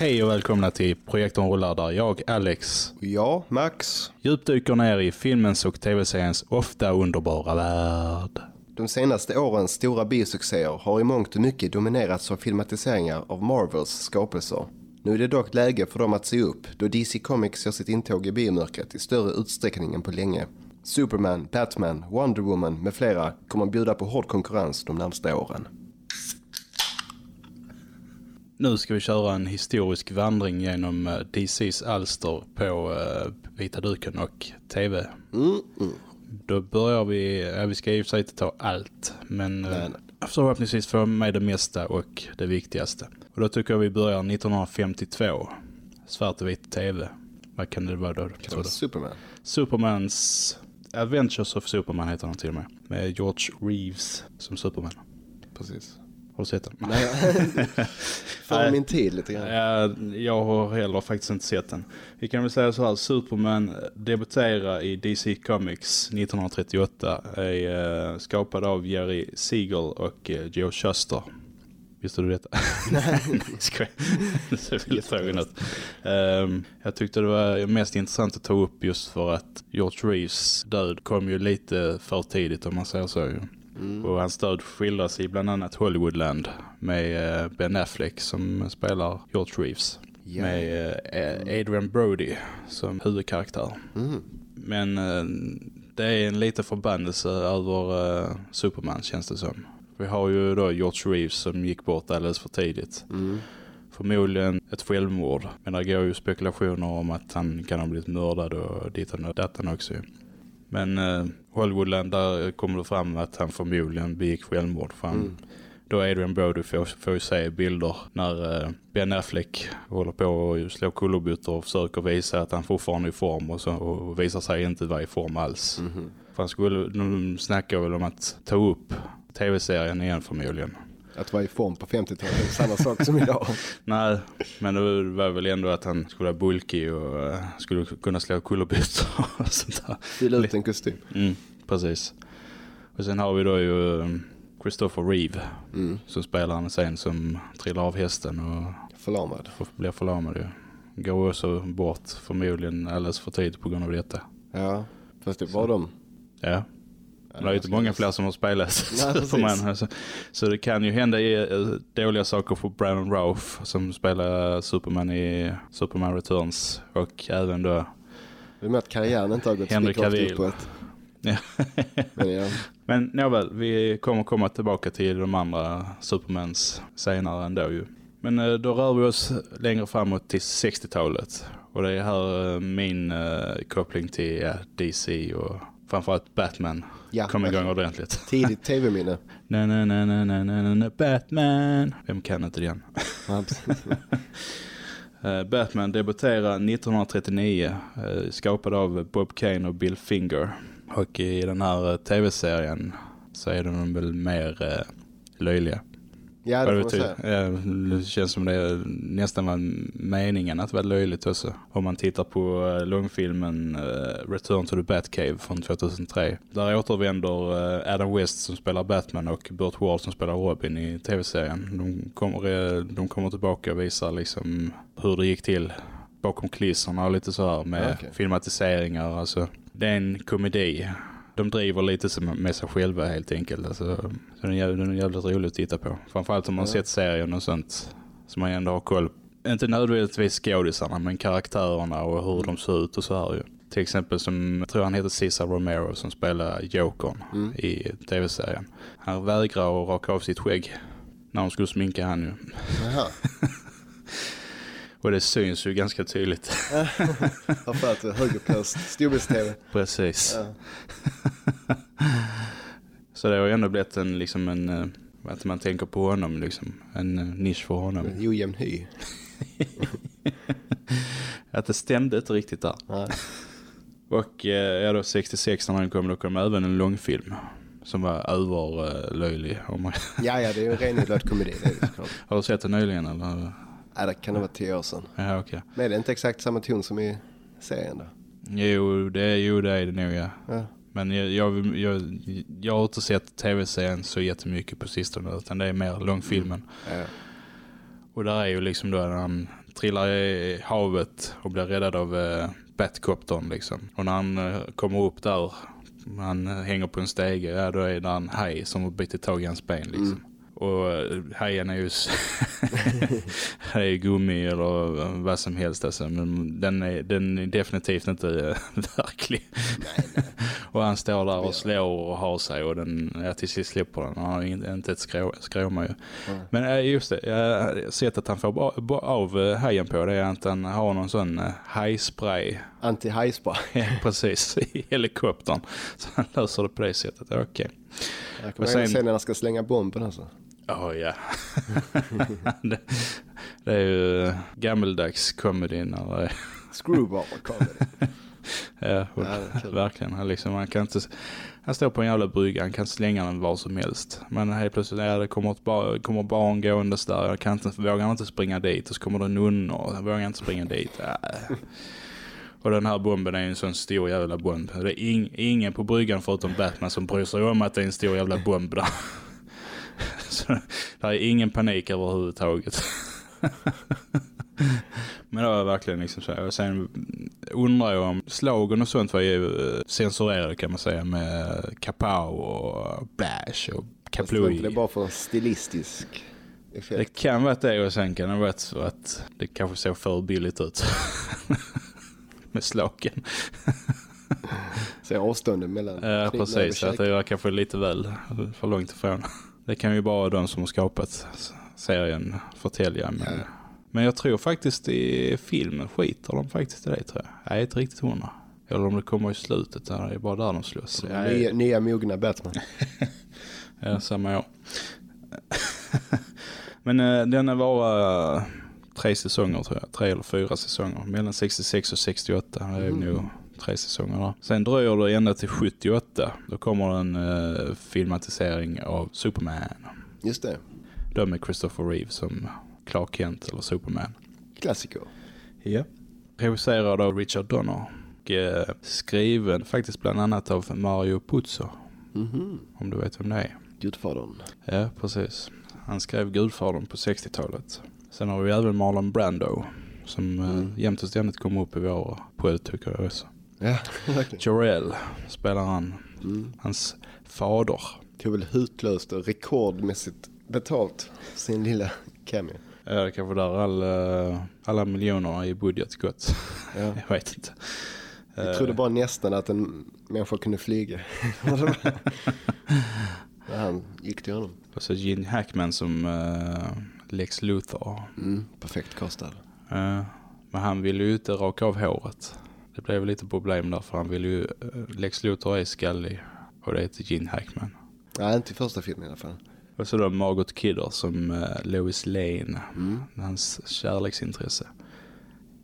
Hej och välkomna till Projektorn rullar där jag, Alex, Ja, Max. djupdyker ner i filmens och tv-seriens ofta underbara värld. De senaste årens stora biosuccéer har i mångt och mycket dominerats av filmatiseringar av Marvels skapelser. Nu är det dock läge för dem att se upp då DC Comics gör sitt intåg i biomörkret i större utsträckning än på länge. Superman, Batman, Wonder Woman med flera kommer att bjuda på hård konkurrens de närmsta åren. Nu ska vi köra en historisk vandring genom eh, DCs alster på uh, vita duken och tv. Mm, mm. Då börjar vi, ja, vi ska för sig inte ta allt, men uh, Nej, nej. förhoppningsvis få med det mesta och det viktigaste. Och då tycker jag vi börjar 1952, svart och vit tv. Vad kan det vara då? Det vara? Superman? Supermans Adventures of Superman heter den till och med. Med George Reeves som Superman. Precis. Har du sett den? Nej, för min tid lite grann. Ja, jag har heller faktiskt inte sett den. Vi kan väl säga så här, Superman debuterar i DC Comics 1938. Är uh, skapad av Jerry Siegel och uh, Joe Shuster. Visste du detta? Nej, väldigt tråkigt ut. Ehm, jag tyckte det var mest intressant att ta upp just för att George Reeves död kom ju lite för tidigt om man säger så ju. Och hans död skildras i bland annat Hollywoodland med eh, Ben Affleck som spelar George Reeves. Ja. Med eh, Adrian Brody som huvudkaraktär. Mm. Men eh, det är en liten förbannelse över eh, Superman känns det som. Vi har ju då George Reeves som gick bort alldeles för tidigt. Mm. Förmodligen ett självmord. Men det går ju spekulationer om att han kan ha blivit mördad och ditan och datan också. Men eh, Hollywoodland där kommer det fram att han förmodligen begick självmord. För han, Mm. Då Adrian Brody får, får ju se bilder när eh, Ben Affleck håller på att slå kullerbyttor och försöker visa att han fortfarande är i form och, så, och visar sig inte vara i form alls. Mhm. För han skulle, de snackar väl om att ta upp tv-serien igen förmodligen. Att vara i form på 50-talet är samma sak som idag. Nej, men det var väl ändå att han skulle vara bulkig och eh, skulle kunna slå kullerbyttor och sånt där. Fylla ut en kostym. Mm, precis. Och sen har vi då ju eh, Christopher Reeve Mm. som spelar en scen som trillar av hästen och Förlamad. får- blir förlamad ju. Går också bort förmodligen alldeles för tidigt på grund av detta. Ja, fast det var de. Ja, det är ju inte många fler som har spelat. Superman. Alltså. Så det kan ju hända i, eh, dåliga saker för Brandon Routh som spelar Superman i Superman Returns. Och även då... Det är med att karriären inte har gått Henry spikrakt Cavill. uppåt. Men ja, Men nåväl, vi kommer komma tillbaka till de andra Supermans senare ändå ju. Men eh, då rör vi oss längre framåt till 60-talet. Och det är här eh, min eh, koppling till ja, DC och framförallt Batman Ja, kom igång ordentligt. tidigt tv-minne. Na, na, na, na, na, na, na, Batman. Vem kan inte den? Batman debuterade 1939, eh, skapad av Bob Kane och Bill Finger. Och i den här eh, tv-serien så är de väl mer eh, löjliga. Ja, det får man säga. Det känns som det är nästan var meningen att vara löjligt också. Om man tittar på eh, långfilmen eh, Return to the Batcave från 2003. Där återvänder Adam West som spelar Batman och Burt Ward som spelar Robin i tv-serien. De kommer, de kommer tillbaka och visar liksom hur det gick till bakom kulisserna och lite så här med okej. filmatiseringar. Alltså, det är en komedi. De driver lite som med sig själva helt enkelt. Alltså, så den är, jävligt, den är jävligt rolig att titta på. Framförallt om man Ja. sett serien och sånt. Så man ändå har koll. Inte nödvändigtvis skådisarna men karaktärerna och hur de ser ut och så här ju. Till exempel som, jag tror han heter Cesar Romero som spelar Jokern Mm. i tv-serien. Han vägrar att raka av sitt skägg när de skulle sminka han ju. Och det syns ju ganska tydligt. Har för att högerplöst. Storbilds-tv. Precis. Ja. Så det har ju ändå blivit en, liksom en, eh, att man tänker på honom liksom. En eh, nisch för honom. En ojämn hy. Att det stämde inte riktigt där. Nej. Och eh, ja, då 66 när den kom, då kom även en långfilm. Som var överlöjlig. Man... Ja, ja, det är ju en renodlad komedi. Har du sett den nyligen eller? Ja, det kan det vara tio år sedan. Ja, okej. Men är det inte exakt samma ton som i serien då? Jo, det är, jo, det är det nog, ja. Ja. Men jag, jag, jag, jag har inte sett tv-serien så jättemycket på sistone utan det är mer långfilmen. Ja. Och där är ju liksom då när han trillar i havet och blir räddad av eh, Batcoptern liksom. Och när han eh, kommer upp där, han hänger på en stege, ja då är det en haj som har bitit tag i hans ben liksom. Mm. Och eh, hajen är ju här är gummi eller eh, vad som helst alltså. Men den är, den är definitivt inte eh, verklig. och han står där och slår och har sig och den, ja, till sist slipper den. Han har in- inte ett skrå, skråma ju. Nej. Men just det, jag har sett att han får av hajen på det är att han har någon sån hajspray Anti-hajspray. Ja, precis i helikoptern. Så han löser det på det sättet. Okej. Jag Och kommer sen- sen... se när han ska slänga bomben alltså. Oh, ja. det, det är ju eh, gammeldags comedy när det är Screwball comedy. Ja, och Ja, verkligen. Han, liksom, han, kan inte, han står på en jävla brygga, han kan slänga den var som helst. Men helt plötsligt, ja, det kommer, ett bar, kommer barn gåendes där, jag kan inte, vågar inte springa dit. Och så kommer det nunnor, jag vågar inte springa dit. Ja. Och den här bomben är en sån stor jävla bomb. Det är ing, ingen på bryggan förutom Batman som bryr sig om att det är en stor jävla bomb där. Så det är ingen panik överhuvudtaget. Men det var verkligen liksom så. Och sen undrar jag om slagen och sånt var ju eh, censurerade kan man säga med kapow och blash och kaplui. Det är bara för stilistisk Det effekt. kan vara det och sen kan det vara så att det kanske såg för billigt ut. med slagen. Så avståndet mellan Ja, precis. Att det var kanske lite väl för långt ifrån. Det kan ju bara de som har skapat serien förtälja. Men, Ja. men jag tror faktiskt i filmen skiter de faktiskt i det tror jag. Jag är inte riktigt hundra. Eller om det kommer i slutet, där det är bara där de slåss. Är- Nya, nya mogna Batman. Ja, samma år. Men eh, den var uh, tre säsonger tror jag. Tre eller fyra säsonger. Mellan 66 och 68. Det är Mm. nog tre säsonger där. Sen dröjer det ända till 78. Då kommer en uh, filmatisering av Superman. Just det. Då med Christopher Reeve som Clark Kent eller Superman. Klassiker. Ja. Regisserad av Richard Donner. Och eh, skriven faktiskt bland annat av Mario Puzo. Mhm. Om du vet vem det är. Gudfadern. Ja, precis. Han skrev Gudfadern på 60-talet. Sen har vi även Marlon Brando som Mm. mm. jämt och ständigt kommer upp i vår podd tycker jag också. Ja, verkligen. Jorel spelar han, Mm. hans fader. Tog väl hutlöst och rekordmässigt betalt sin lilla cameo. Ja, det är kanske där all, eh, alla miljoner i budget gått. Ja. jag vet inte. Jag Eh, trodde bara nästan att en människa kunde flyga. Han gick till honom. Och så Gene Hackman som eh, Lex Luthor. Mm, perfekt kastad. Eh, men han ville ju inte raka av håret. Det blev lite problem där för han ville ju, eh, Lex Luthor är skallig och det heter Gene Hackman. Nej, inte i första filmen i alla fall. Och så då Margot Kidder som eh, Lois Lane, Mm. hans kärleksintresse.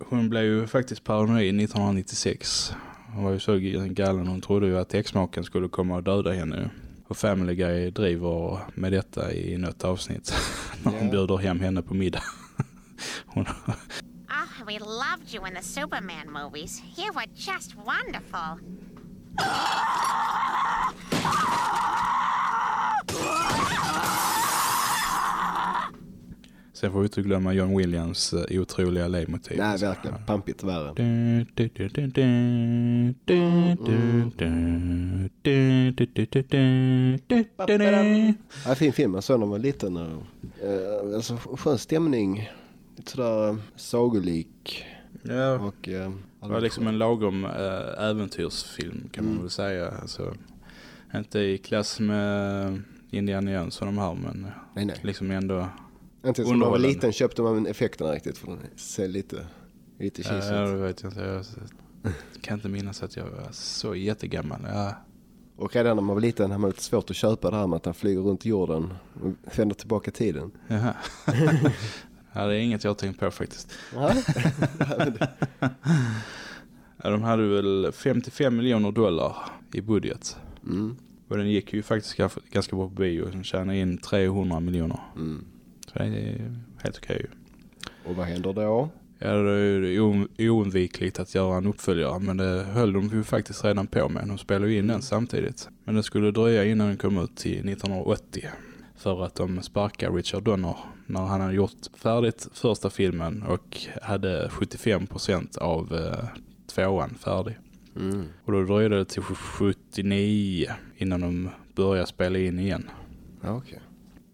Hon blev ju faktiskt paranoid 1996. Hon var ju så galen, hon trodde ju att exmaken skulle komma och döda henne. Och Family Guy driver med detta i något avsnitt. När Ja. hon bjuder hem henne på middag. hon, Oh, we loved you in the Superman movies. You were just wonderful. Sen får vi inte glömma John Williams otroliga ledmotiv. Nej, verkligen. Pampigt värre. Mm. Ja, fin film. Jag såg när man var liten. Alltså, skön stämning. Lite sådär eh, sagolik. Ja, Och, eh, det var liksom en lagom äh, äventyrsfilm kan man Mm. väl säga. Alltså, inte i klass med Indiana Jones och de här men Nej, nej. liksom ändå Inte som man var liten köpte man effekterna riktigt. För den ser lite, lite cheesy ja, det vet jag inte. Jag kan inte minnas att jag var så jättegammal. Ja, Och redan när man var liten hade man lite svårt att köpa det här med att han flyger runt jorden och vänder tillbaka tiden. Jaha. ja, det är inget jag har tänkt på faktiskt. Ja. De hade väl 55 miljoner dollar i budget. Mm, Och den gick ju faktiskt ganska- bra på bio. Den tjänade in 300 miljoner. mm. Så det är helt okej ju. Och vad händer då? Ja, det är oundvikligt att göra en uppföljare. Men det höll de ju faktiskt redan på med. De spelade ju in den samtidigt. Men det skulle dröja innan den kom ut till 1980. för att de sparkar Richard Donner när han hade gjort färdigt första filmen och hade 75% av eh, tvåan färdig. Mm. Och då dröjde det till 79 innan de började spela in igen. Ja, okej.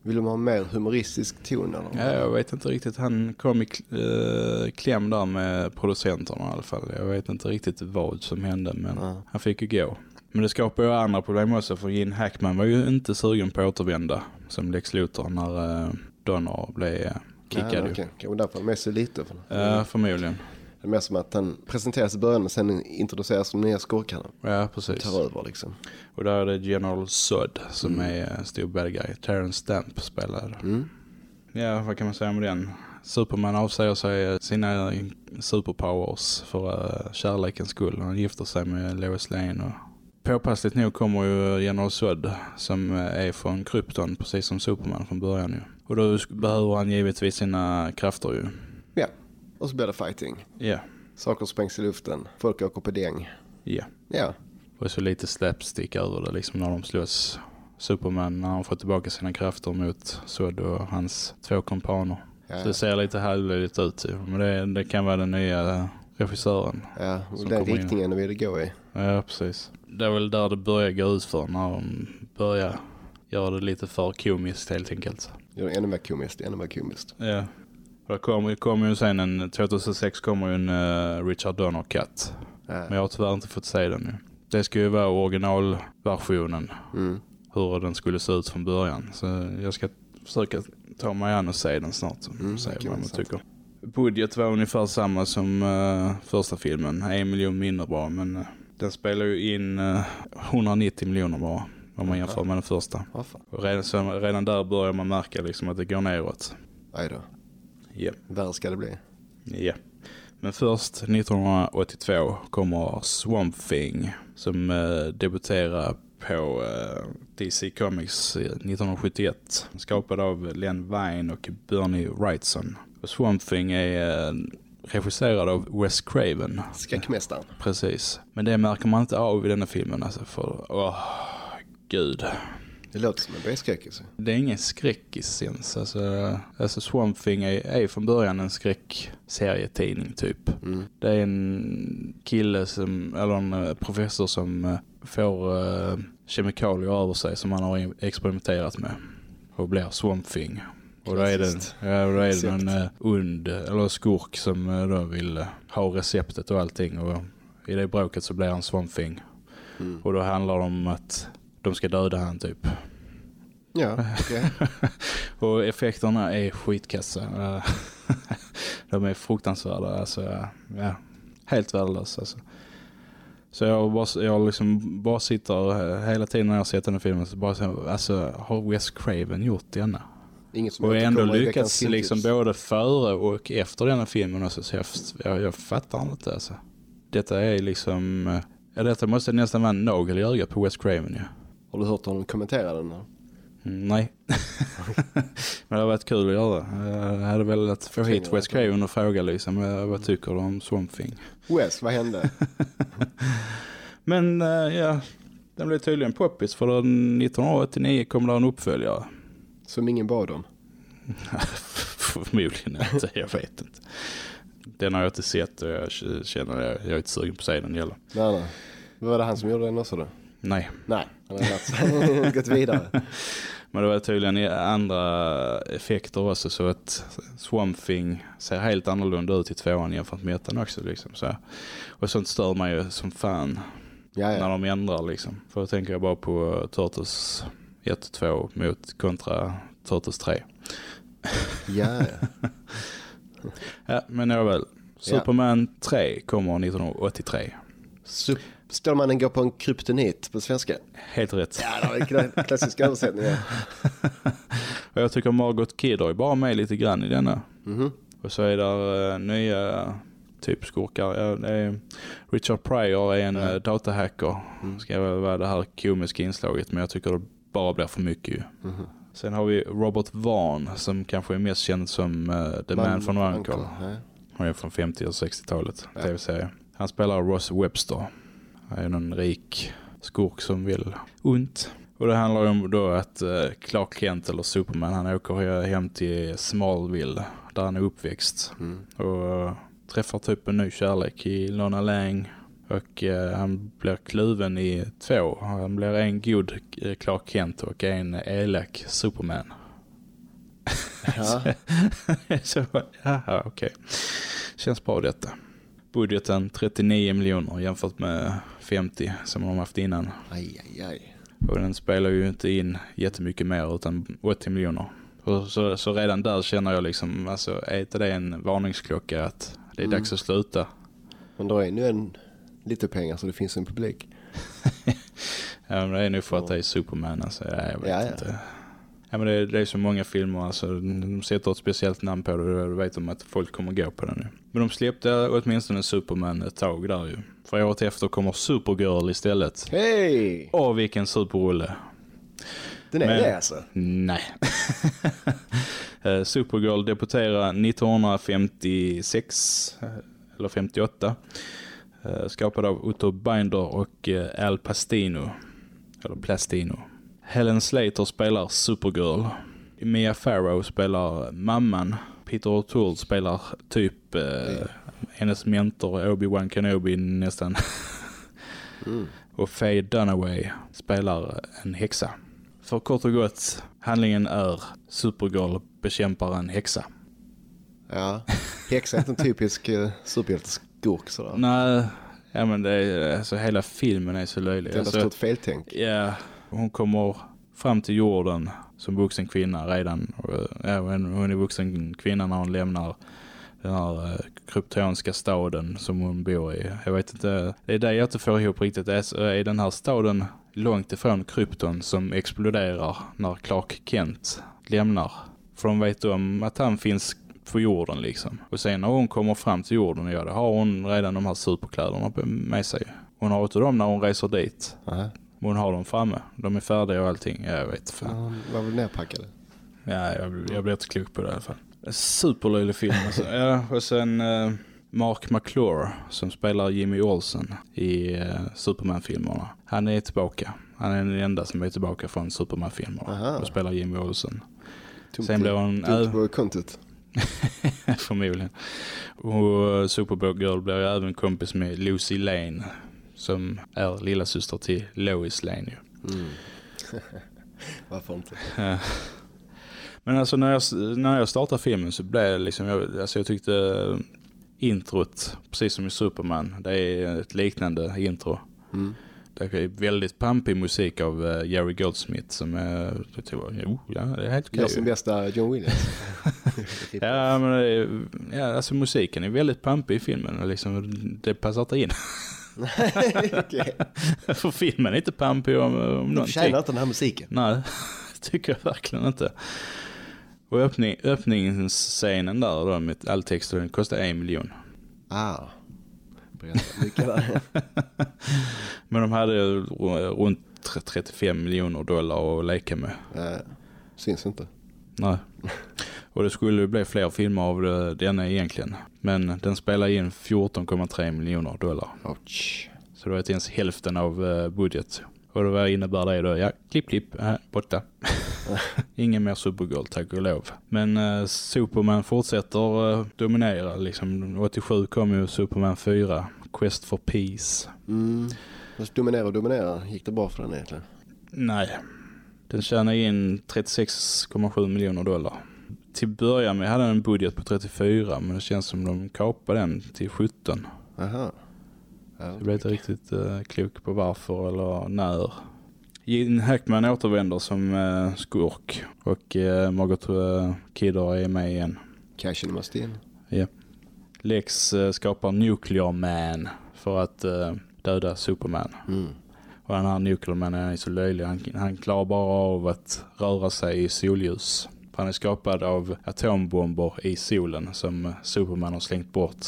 Vill de ha mer humoristisk ton eller? Ja, jag vet inte riktigt. Han kom i eh, kläm där med producenterna i alla fall. Jag vet inte riktigt vad som hände men Ja. han fick ju gå. Men det skapar ju andra problem också för Gene Hackman var ju inte sugen på att återvända som Lex Luthor när eh, Donner blev eh, kickad. Ja, okej. Kanske därför han är med så lite. För Ja, förmodligen. Det är mer som att han presenteras i början men sen introduceras de nya skurkarna. Ja, precis. Tar över liksom. Och där är det General Zod som är en stor bad guy. Terrence Stamp spelar. Mm. Ja, vad kan man säga om den? Superman avsäger sig sina superpowers för kärlekens skull. Han gifter sig med Lois Lane och påpassligt nog kommer ju General Zod som eh, är från Krypton precis som Superman från början ju. Och då behöver han givetvis sina krafter ju. Ja, och så blir det fighting. Ja, Saker sprängs i luften, folk åker på däng. ja. Ja, Och så lite slapstick över det liksom när de slåss. Superman när han får tillbaka sina krafter mot Zod och hans två kompaner. ja, Så det ser lite halvlöjligt ut. Men det, det kan vara den nya regissören. ja. och den riktningen vill det gå i. Ja, precis. Det är väl där det börjar gå ut för när de börjar göra det lite för komiskt helt enkelt. Det ännu mer komiskt, ännu mer komiskt. Ja. Och Det kommer kom ju sen en, 2006 kommer ju en uh, Richard Donner cut. Ja. Men jag har tyvärr inte fått se den nu. Det ska ju vara originalversionen. Mm. Hur den skulle se ut från början. Så jag ska försöka ta mig an och se den snart. Mm, se vad man tycker. Budget var ungefär samma som eh, första filmen. En miljon mindre bara. Men eh, den spelar ju in eh, 190 miljoner bara. Om man jämför med den första. Redan, så, redan där börjar man märka liksom att det går neråt. Aj då. Ja. Värre ska det bli. Ja. Men först 1982 kommer Swamp Thing som eh, debuterar på eh, DC Comics eh, 1971. Skapad av Len Wein och Bernie Wrightson. Och Swamp Thing är eh, regisserad av Wes Craven. Skräckmästaren. Precis. Men det märker man inte av i denna filmen alltså för, åh, gud. Det låter som en B-skräckis. Det är ingen skräckis ens. Alltså, alltså Swamp Thing är, är från början en skräckserietidning typ. Mm. Det är en kille som, eller en eh, professor som eh, får eh, kemikalier över sig som han har experimenterat med. Och blir Swamp Thing. Och då är det, ja, då är det en uh, und, eller skurk som eh, då vill eh, ha receptet och allting. Och i det bråket så blir han Swamp Thing. Mm. Och då handlar det om att de ska döda han typ. Ja, okej. Och effekterna är skitkassa. De är fruktansvärda. Alltså, ja, helt värdelösa. Alltså. Så jag, bara, jag liksom bara sitter eh, hela tiden när jag sett den här filmen så bara så, alltså har Wes Craven gjort denna? Inget som Och ändå lyckats liksom både före och efter denna filmen också, så jag, jag, jag fattar inte alltså. Detta är liksom, eh, ja detta måste nästan vara en nagel i ögat på Wes Craven ja. Har du hört honom kommentera den? Här? Mm, nej. Men det har varit kul att göra. Jag hade velat få hit Känner Wes att- Craven och fråga liksom, eh, vad tycker du om Swamp Thing? Wes, vad hände? Men eh, ja, den blev tydligen poppis för den 1989 kom det en uppföljare. Som ingen bad om. Förmodligen inte, jag vet inte. Den har jag inte sett och jag känner jag är inte sugen på att se den heller. Nej, nej. Var det han som gjorde den också då? Nej, Nej, han har gått vidare. men det var tydligen andra effekter också så att Swamp Thing ser helt annorlunda ut i tvåan jämfört med ettan också liksom. Så, och sånt stör man ju som fan Ja, när de ändrar liksom. För då tänker jag bara på Turtles 1 och 2 mot kontra Turtles 3. ja, ja. Men jag väl. Superman 3 kommer 1983. Sup- Stålmannen går på en kryptonit på svenska. Helt rätt. Ja, det var en kla- klassisk översättning. Ja. Och jag tycker Margot Kidder är bara med lite grann i denna. Mhm. Och så är där eh, nya typ skurkar. Det Richard Pryor är en Ja. uh, datahacker. Mm. Ska väl vara det här komiska inslaget men jag tycker det bara blir för mycket ju. Mhm. Sen har vi Robert Vaughn som kanske är mest känd som eh, The Man, from Uncle. Ja. Han är från 50- och 60-talet, Ja. tv-serie. Han spelar Ross Webster. Är en rik skurk som vill ont. Och det handlar om då att eh, Clark Kent eller Superman han åker hem till Smallville där han är uppväxt. Mm. Och eh, träffar typ en ny kärlek i Lona Lang. Och eh, han blir kluven i två. Han blir en god Clark Kent och en elak Superman. Ja. Så, jaha, okej. Känns bra detta. Budgeten 39 miljoner jämfört med 50 som de haft innan. Aj, aj, aj. Och den spelar ju inte in jättemycket mer utan 80 miljoner. Och så, så redan där känner jag liksom, alltså är inte det en varningsklocka att det är Mm. dags att sluta? Men dra in nu en lite pengar så det finns en publik. Ja, men det är nog för att det är Superman alltså. Ja, jag vet Ja, ja. inte. Ja, men det, är- det är så många filmer alltså. De sätter ett speciellt namn på det och vet de att folk kommer gå på den nu. Men de släppte åtminstone Superman ett tag där ju. För året efter kommer Supergirl istället. Hej! Åh, vilken superrulle. Den är Men- det alltså? Nej. Eh, Supergirl debuterade 1956 eh, eller 58. Eh, Skapad av Otto Binder och eh, Al Pastino. Eller Plastino. Helen Slater spelar Supergirl. Mia Farrow spelar mamman. Peter O'Toole spelar typ eh, hennes mentor Obi-Wan Kenobi nästan. Mm. Och Faye Dunaway spelar en häxa. För kort och gott, handlingen är Supergirl bekämpar en häxa. Ja. Häxa är inte en typisk uh, superhjälteskurk sådär. Nej, ja men det är, alltså hela filmen är så löjlig. Det är ett Alltså, stort feltänk. ja, hon kommer fram till jorden som vuxen kvinna redan. Eh, Även hon är vuxen kvinna när hon lämnar den här eh, kryptonska staden som hon bor i. Jag vet inte, det är det jag inte får ihop riktigt. Är, den här staden långt ifrån krypton som exploderar när Clark Kent lämnar? För de vet om att han finns på jorden liksom. Och sen när hon kommer fram till jorden, ja, då har hon redan de här superkläderna med sig. Hon har inte dem när hon reser dit. Aha. Men hon har dem framme. De är färdiga och allting. Jag vet Ja, fan. hon var väl nerpackade. Ja, jag, jag blir inte klok på det i alla fall. Superlöjlig film alltså. ja, och sen eh, Mark McClure som spelar Jimmy Olsen i eh, Superman-filmerna. Han är tillbaka. Han är den enda som är tillbaka från Superman-filmerna och spelar Jimmy Olsen. Tomt Sen blir hon... Äh, på kontot. förmodligen. Och Supergirl blir även kompis med Lucy Lane som är lilla syster till Lois Lane ju. Mm. Varför inte? Men alltså när jag, när jag startade filmen så blev det liksom, jag, alltså jag tyckte eh, introt, precis som i Superman, det är ett liknande intro. Mm. Det är väldigt pampig musik av eh, Jerry Goldsmith som är, jag tror, jo, ja det är helt okej. Gör sin bästa John Williams. Ja, men det är, ja, alltså musiken är väldigt pampig i filmen och liksom, det passar inte in. Okej. För filmen är inte pampig om, om De någonting. förtjänar inte den här musiken. Nej, det tycker jag verkligen inte. Och öppning, öppningsscenen där då med all text den kostar en miljon. Ah. Men de hade ju runt 35 miljoner dollar att leka med. Eh, syns inte. Nej. Och det skulle bli fler filmer av det- denna egentligen. Men den spelar in 14,3 miljoner dollar. Ouch. Så det var inte ens hälften av eh, budget. Och vad innebär det då? Ja, klipp, klipp, äh, borta. Ingen mer Supergirl, tack och lov. Men eh, Superman fortsätter eh, dominera. Liksom, 87 kom ju Superman 4, Quest for Peace. Mm. Fast dominera och dominera. Gick det bra för den egentligen? Nej, den tjänar in 36,7 miljoner dollar. Till början med hade en budget på 34 men det känns som de kapade den till 17. Aha. Ja, Jag blev inte riktigt uh, klok på varför eller när. Gene Hackman återvänder som uh, skurk och uh, Margot uh, Kidder är med igen. Cashen måste in. Lex uh, skapar Nuclear Man för att uh, döda Superman. Mm. Och den här Nuclear Man är så löjlig. Han, han klarar bara av att röra sig i solljus. Han är skapad av atombomber i solen som Superman har slängt bort.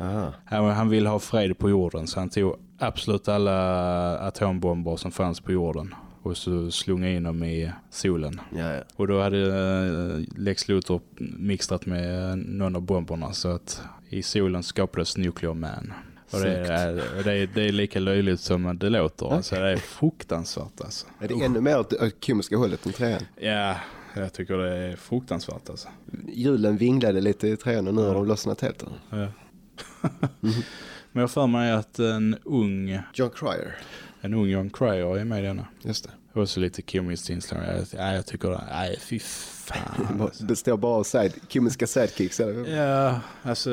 Aha. Han, vill ha fred på jorden så han tog absolut alla atombomber som fanns på jorden och så slog in dem i solen. Ja, ja. Och då hade eh, Lex Luthor mixtrat med någon av bomberna så att i solen skapades Nuclear Man. Och det är, det, är, det är lika löjligt som det låter. Alltså, det är fruktansvärt alltså. Är det ännu mer åt det komiska hållet än trean? Ja, jag tycker det är fruktansvärt alltså. Julen vinglade lite i trean och nu har de lossnat helt. Ja. Men jag för mig att en ung, John Cryer, en ung John Cryer är med i denna. just det. Också lite komiskt inslag. Jag, ja, jag tycker det. Nej, fy fan. alltså. Består bara av side, komiska sidekicks. Eller? Ja, alltså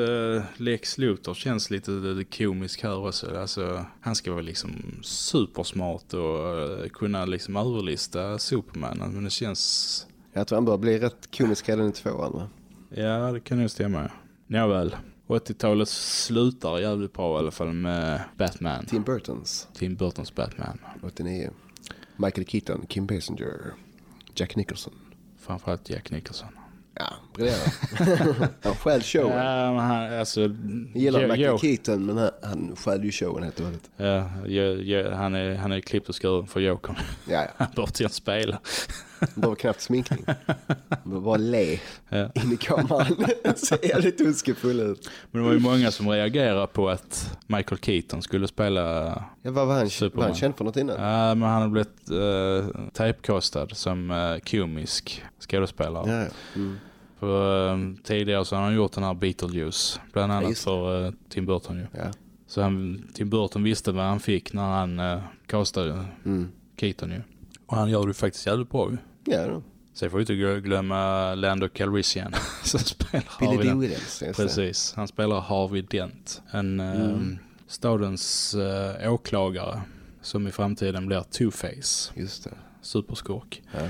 Lex Luthor känns lite komisk här också. Alltså, han ska vara liksom supersmart och eh, kunna liksom överlista Superman. Men det känns... Jag tror han bör bli rätt komisk redan i tvåan va? Ja, det kan nog stämma. Nåväl. 80-talet slutar jävligt bra i alla fall med Batman. Tim Burtons, Tim Burtons Batman. 89. Michael Keaton, Kim Basinger, Jack Nicholson. Framförallt Jack Nicholson. Ja, briljerar. han stjäl showen. Ja, men han, alltså... Jag gillar Jo- Michael Jo- Keaton men han, han stjäl ju showen helt och hållet. Ja, jo- jo- han är, han är klippt och skuren för Jokern. Ja, ja. Han bör inte spela. Han behöver knappt sminkning. Behöver bara le Ja. in i kameran. Ser jävligt ondskefull ut. Men det var ju många som reagerade på att Michael Keaton skulle spela... Ja, vad var han, var Superman. han känd för något innan? Ja, men han har blivit uh, typecastad som uh, komisk skådespelare. Ja, ja. Mm. För eh, tidigare så har han gjort den här Beetlejuice. Bland Ja, annat det. för eh, Tim Burton ju. ja. Så han, Tim Burton visste vad han fick när han uh, castade Mm. Keaton ju. Och han gör det faktiskt jävligt bra ju. Ja, då. Sen får vi inte glö- glömma Lando Calrissian som spelar Billy Harvey. Dent. Precis, han spelar Harvey Dent. En Mm. eh, stadens uh, åklagare som i framtiden blir Two-Face, Just det. superskurk. Ja.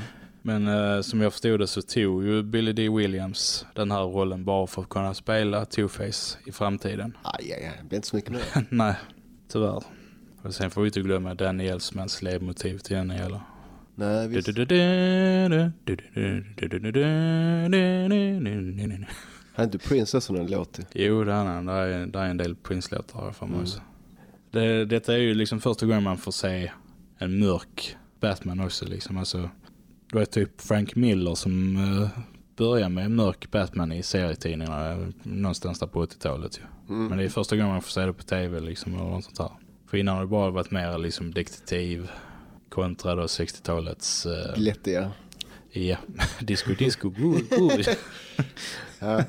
Men eh, som jag förstod det så tog ju Billy D. Williams den här rollen bara för att kunna spela Two-Face i framtiden. Aj, aj, aj. Det blir inte så mycket mer. Nej, tyvärr. Och sen får vi inte glömma Danny Elfmans ledmotiv till den heller. Nej, visst. Har inte Prince också någon låt till? Jo, det är han. Det är, det är en del Prince-låtar här för mig också. Det, detta är ju liksom första gången man får se en mörk Batman också. Liksom. Alltså, det var typ Frank Miller som uh, började med mörk Batman i serietidningarna någonstans där på 80-talet. Mm. Men det är första gången man får se det på tv liksom, och något sånt här. För innan har det bara varit mer liksom detektiv kontra då 60-talets uh, Glättiga. ja, disco disco good, good. Ja.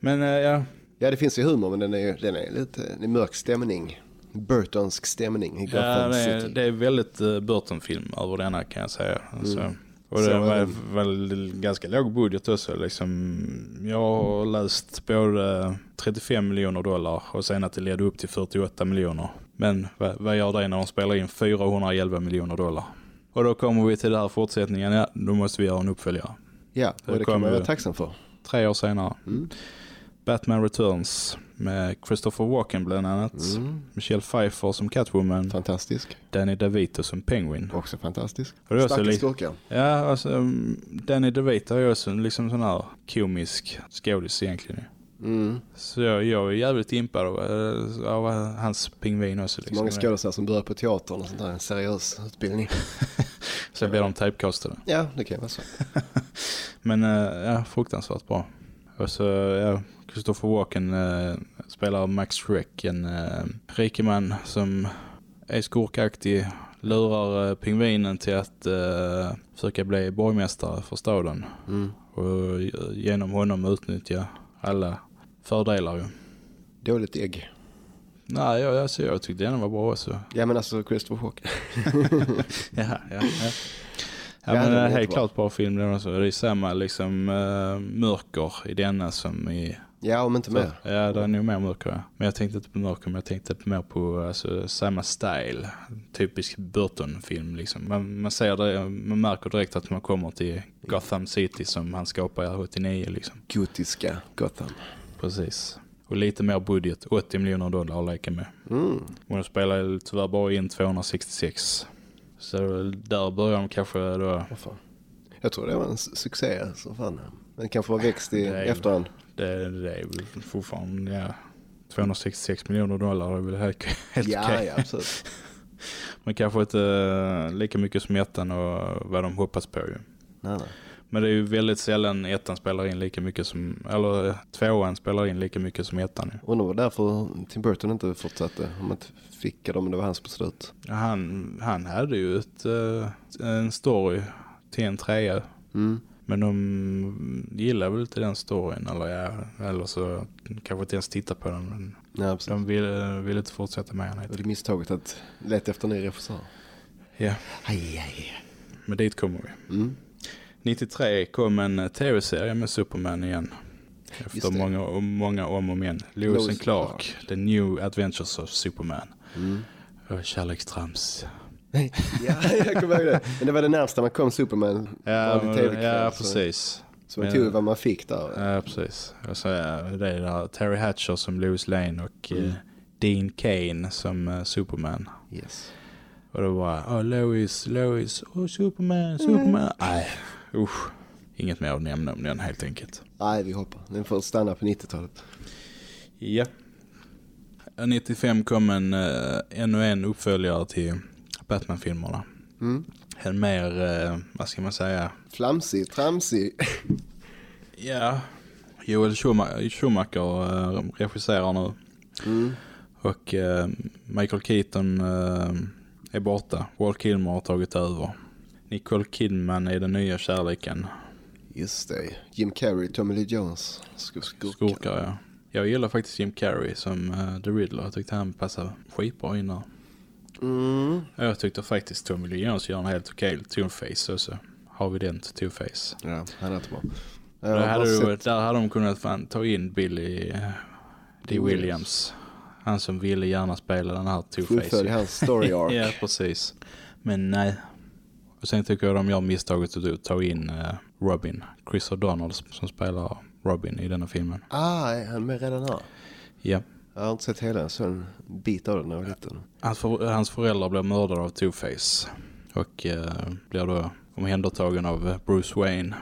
Men eh, ja, ja, det finns ju humor men den är, den är lite det är mörk stämning. Burtonsk stämning i Gotham Ja, det är, City. det är väldigt uh, Burton-film över denna kan jag säga. Alltså, Mm. och det var väl ganska låg budget också. Liksom, jag har läst både 35 miljoner dollar och sen att det ledde upp till 48 miljoner. Men vad, vad gör det när de spelar in 411 miljoner dollar? Och då kommer vi till den här fortsättningen. Ja, då måste vi göra en uppföljare. Ja, och det, Det kan man vara tacksam för. Tre år senare. Mm. Batman Returns med Christopher Walken bland annat. Mm. Michelle Pfeiffer som Catwoman. Fantastisk. Danny DeVito som Penguin. Också fantastisk. Och Starka skurkar. Ja, alltså um, Danny DeVito är också en liksom sån här komisk skådis egentligen. Mm. Så jag, jag är jävligt impad av, eh, av hans pingvin också. Så Liksom. många skådespelare som börjar på teatern och sånt där. En seriös utbildning. Sen blir de typecastade. Ja, det kan vara så. Men eh, ja, fruktansvärt bra. Och så, ja, Christopher Walken eh, spelar Max Schreck, en uh, rikeman som är skurkaktig, lurar uh, pingvinen till att uh, försöka bli borgmästare för staden. Mm. Och genom honom utnyttja alla fördelar ju. Dåligt ägg. Nej, jag, alltså, jag tyckte den var bra också. Ja, men alltså Christopher Walken. Ja, ja, ja. Ja, men den det är helt klart bra film den också. Det är samma liksom uh, mörker i denna som i... Ja, om inte mer. Ja, det är nog mer mörker. ja. Men jag tänkte inte på mörker, men jag tänkte mer på alltså, samma style. Typisk Burton-film liksom. Man, man ser det, man märker direkt att man kommer till Gotham City som han skapade 89 liksom. Gotiska Gotham. Precis. Och lite mer budget, 80 miljoner dollar att leka med. Mm. Och de spelar tyvärr bara in 266. Så där börjar de kanske då. Vad fan. Jag tror det var en su- succé. Så fan. Den kanske var växt i Det är efterhand. Det, det är väl fortfarande, ja. 266 miljoner dollar är väl helt, helt Ja, okej. ja, absolut. Men kanske inte eh, lika mycket som ettan och vad de hoppas på ju. nej, nej. Men det är ju väldigt sällan ettan spelar in lika mycket som, eller eh, tvåan spelar in lika mycket som ettan. ju. Undrar vad därför Tim Burton inte fortsatte. Om man inte fick det, det var hans beslut. Ja, Han, han hade ju ett, eh, en story till en trea. Mm. Men de gillar väl inte den storyn eller, ja, eller så kanske inte ens titta på den. Men Ja, de vill, vill inte fortsätta med den. Det var misstaget att leta efter en ny regissör. Ja, Aj, aj. men dit kommer vi. Mm. 93 kom en tv-serie med Superman igen. Efter det. många, många om och men. Lewis Lois and Clark, The New Adventures of Superman. Mm. Och kärlekstrams. ja, jag kommer ihåg det. Men det var det närmsta man kom Superman. Ja, men, ja precis. Så man Men- tog vad man fick där. Ja, precis. Och så är det där Terry Hatcher som Lois Lane och Mm. eh, Dean Kane som eh, Superman. Yes. Och då var åh Lois, Lois, åh Superman, Superman. Nej, usch. Inget mer att nämna om den helt enkelt. Nej, vi hoppar. Den får stanna på 90-talet. Ja. 95 kom en, uh, ännu en uppföljare till Batman-filmerna. Mm. En mer, eh, vad ska man säga, Flamsig, tramsig. ja, Joel Schumacher, Schumacher eh, regisserar nu. Mm. Och eh, Michael Keaton eh, är borta. Walt Kilmer har tagit över. Nicole Kidman är den nya kärleken. Just det. Jim Carrey, Tommy Lee Jones. Skur skurkar. Skurkar, ja. Jag gillar faktiskt Jim Carrey som eh, The Riddler. Jag tyckte han passade skitbra in där. Mm. Jag tyckte faktiskt Tommy Lee Jones gör en helt okej Two-Face. Och så har vi den till Two-Face. Ja, han är inte bra. Där har hade, du, där hade de kunnat fan ta in Billy eh, D. Williams. Han som ville gärna spela den här Fullfölj Two-Face. hans story arc. ja, precis. Men nej. Och sen tycker jag de gör misstaget att ta in eh, Robin. Chris O'Donnell som spelar Robin i denna filmen. Ah, är han med redan här? Ja. Jag har inte sett hela, jag såg en bit av den när jag var liten. Hans, för, hans föräldrar blir mördade av Two-Face. Och eh, blir då omhändertagen av eh, Bruce Wayne.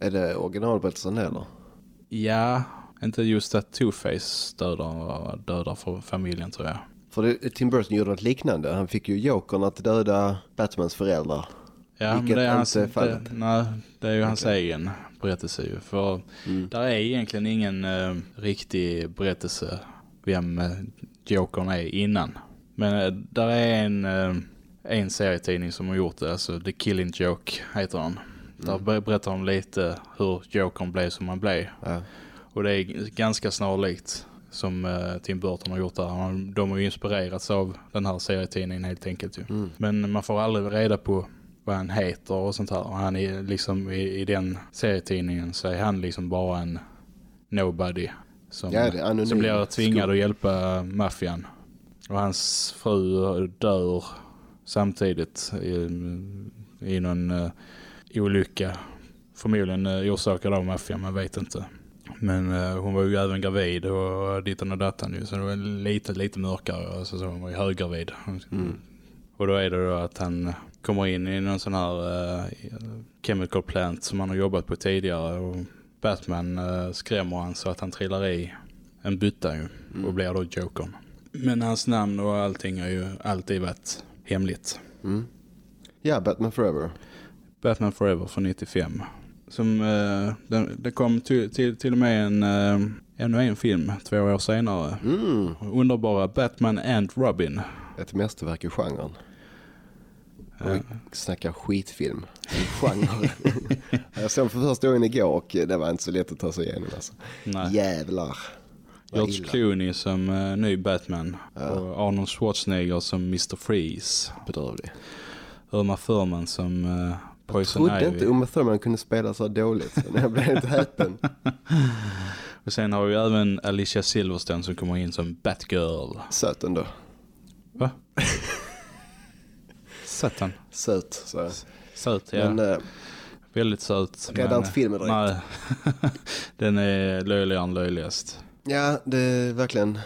Är det originalberättelsen eller? Ja, inte just att Two-Face dödar, dödar för familjen tror jag. För det, Tim Burton gjorde något liknande. Han fick ju Jokern att döda Batmans föräldrar. Ja, Vilket det är hans, inte är fallet. det, nej, det är ju hans egen berättelse ju. För Mm. där är egentligen ingen eh, riktig berättelse vem eh, Jokern är innan. Men eh, där är en, eh, en serietidning som har gjort det, alltså The Killing Joke heter den. Där Mm. ber- berättar de lite hur Jokern blev som han blev. Ja. Och det är ganska snarlikt som eh, Tim Burton har gjort där. Han- De har ju inspirerats av den här serietidningen helt enkelt ju. Mm. Men man får aldrig reda på vad han heter och sånt här. Och han är liksom i, i den serietidningen så är han liksom bara en nobody. Som, Ja, som blir tvingad Skum. att hjälpa maffian. Och hans fru dör samtidigt i, i någon uh, olycka. Förmodligen uh, orsakad av maffian, man vet inte. Men eh, hon var ju även gravid och dittan och dattan ju. Så det var lite, lite mörkare. Alltså, så hon var ju höggravid. Mm. Och då är det då att han kommer in i någon sån här eh, chemical plant som han har jobbat på tidigare. Och Batman uh, skrämmer han så att han trillar i en bytta ju. Och blir då Jokern. Men hans namn och allting har ju alltid varit hemligt. Mm. Ja, Batman Forever. Batman Forever från 95. Som, eh, den, det kom till, till, till och med en, uh, ännu en film två år senare. Mm. Underbara Batman and Robin. Ett mästerverk i genren. Och vi snackar skitfilm. Genre. jag såg för första gången igår och det var inte så lätt att ta sig igenom alltså. nej. Jävlar. George. Clooney som uh, ny Batman. Ja. Och Arnold Schwarzenegger som Mr. Freeze. Bedrövlig. Uma Thurman som uh, Jag Poison trodde Ivy. inte Uma Thurman kunde spela så dåligt. Så jag blev lite häpen. Och sen har vi även Alicia Silverstone som kommer in som Batgirl. Söt ändå. Va? Satan. Söt. Så. Söt, ja. Men eh, Väldigt söt. Räddar inte filmen direkt. Nej. Den är löjligare än löjligast. ja, det är verkligen...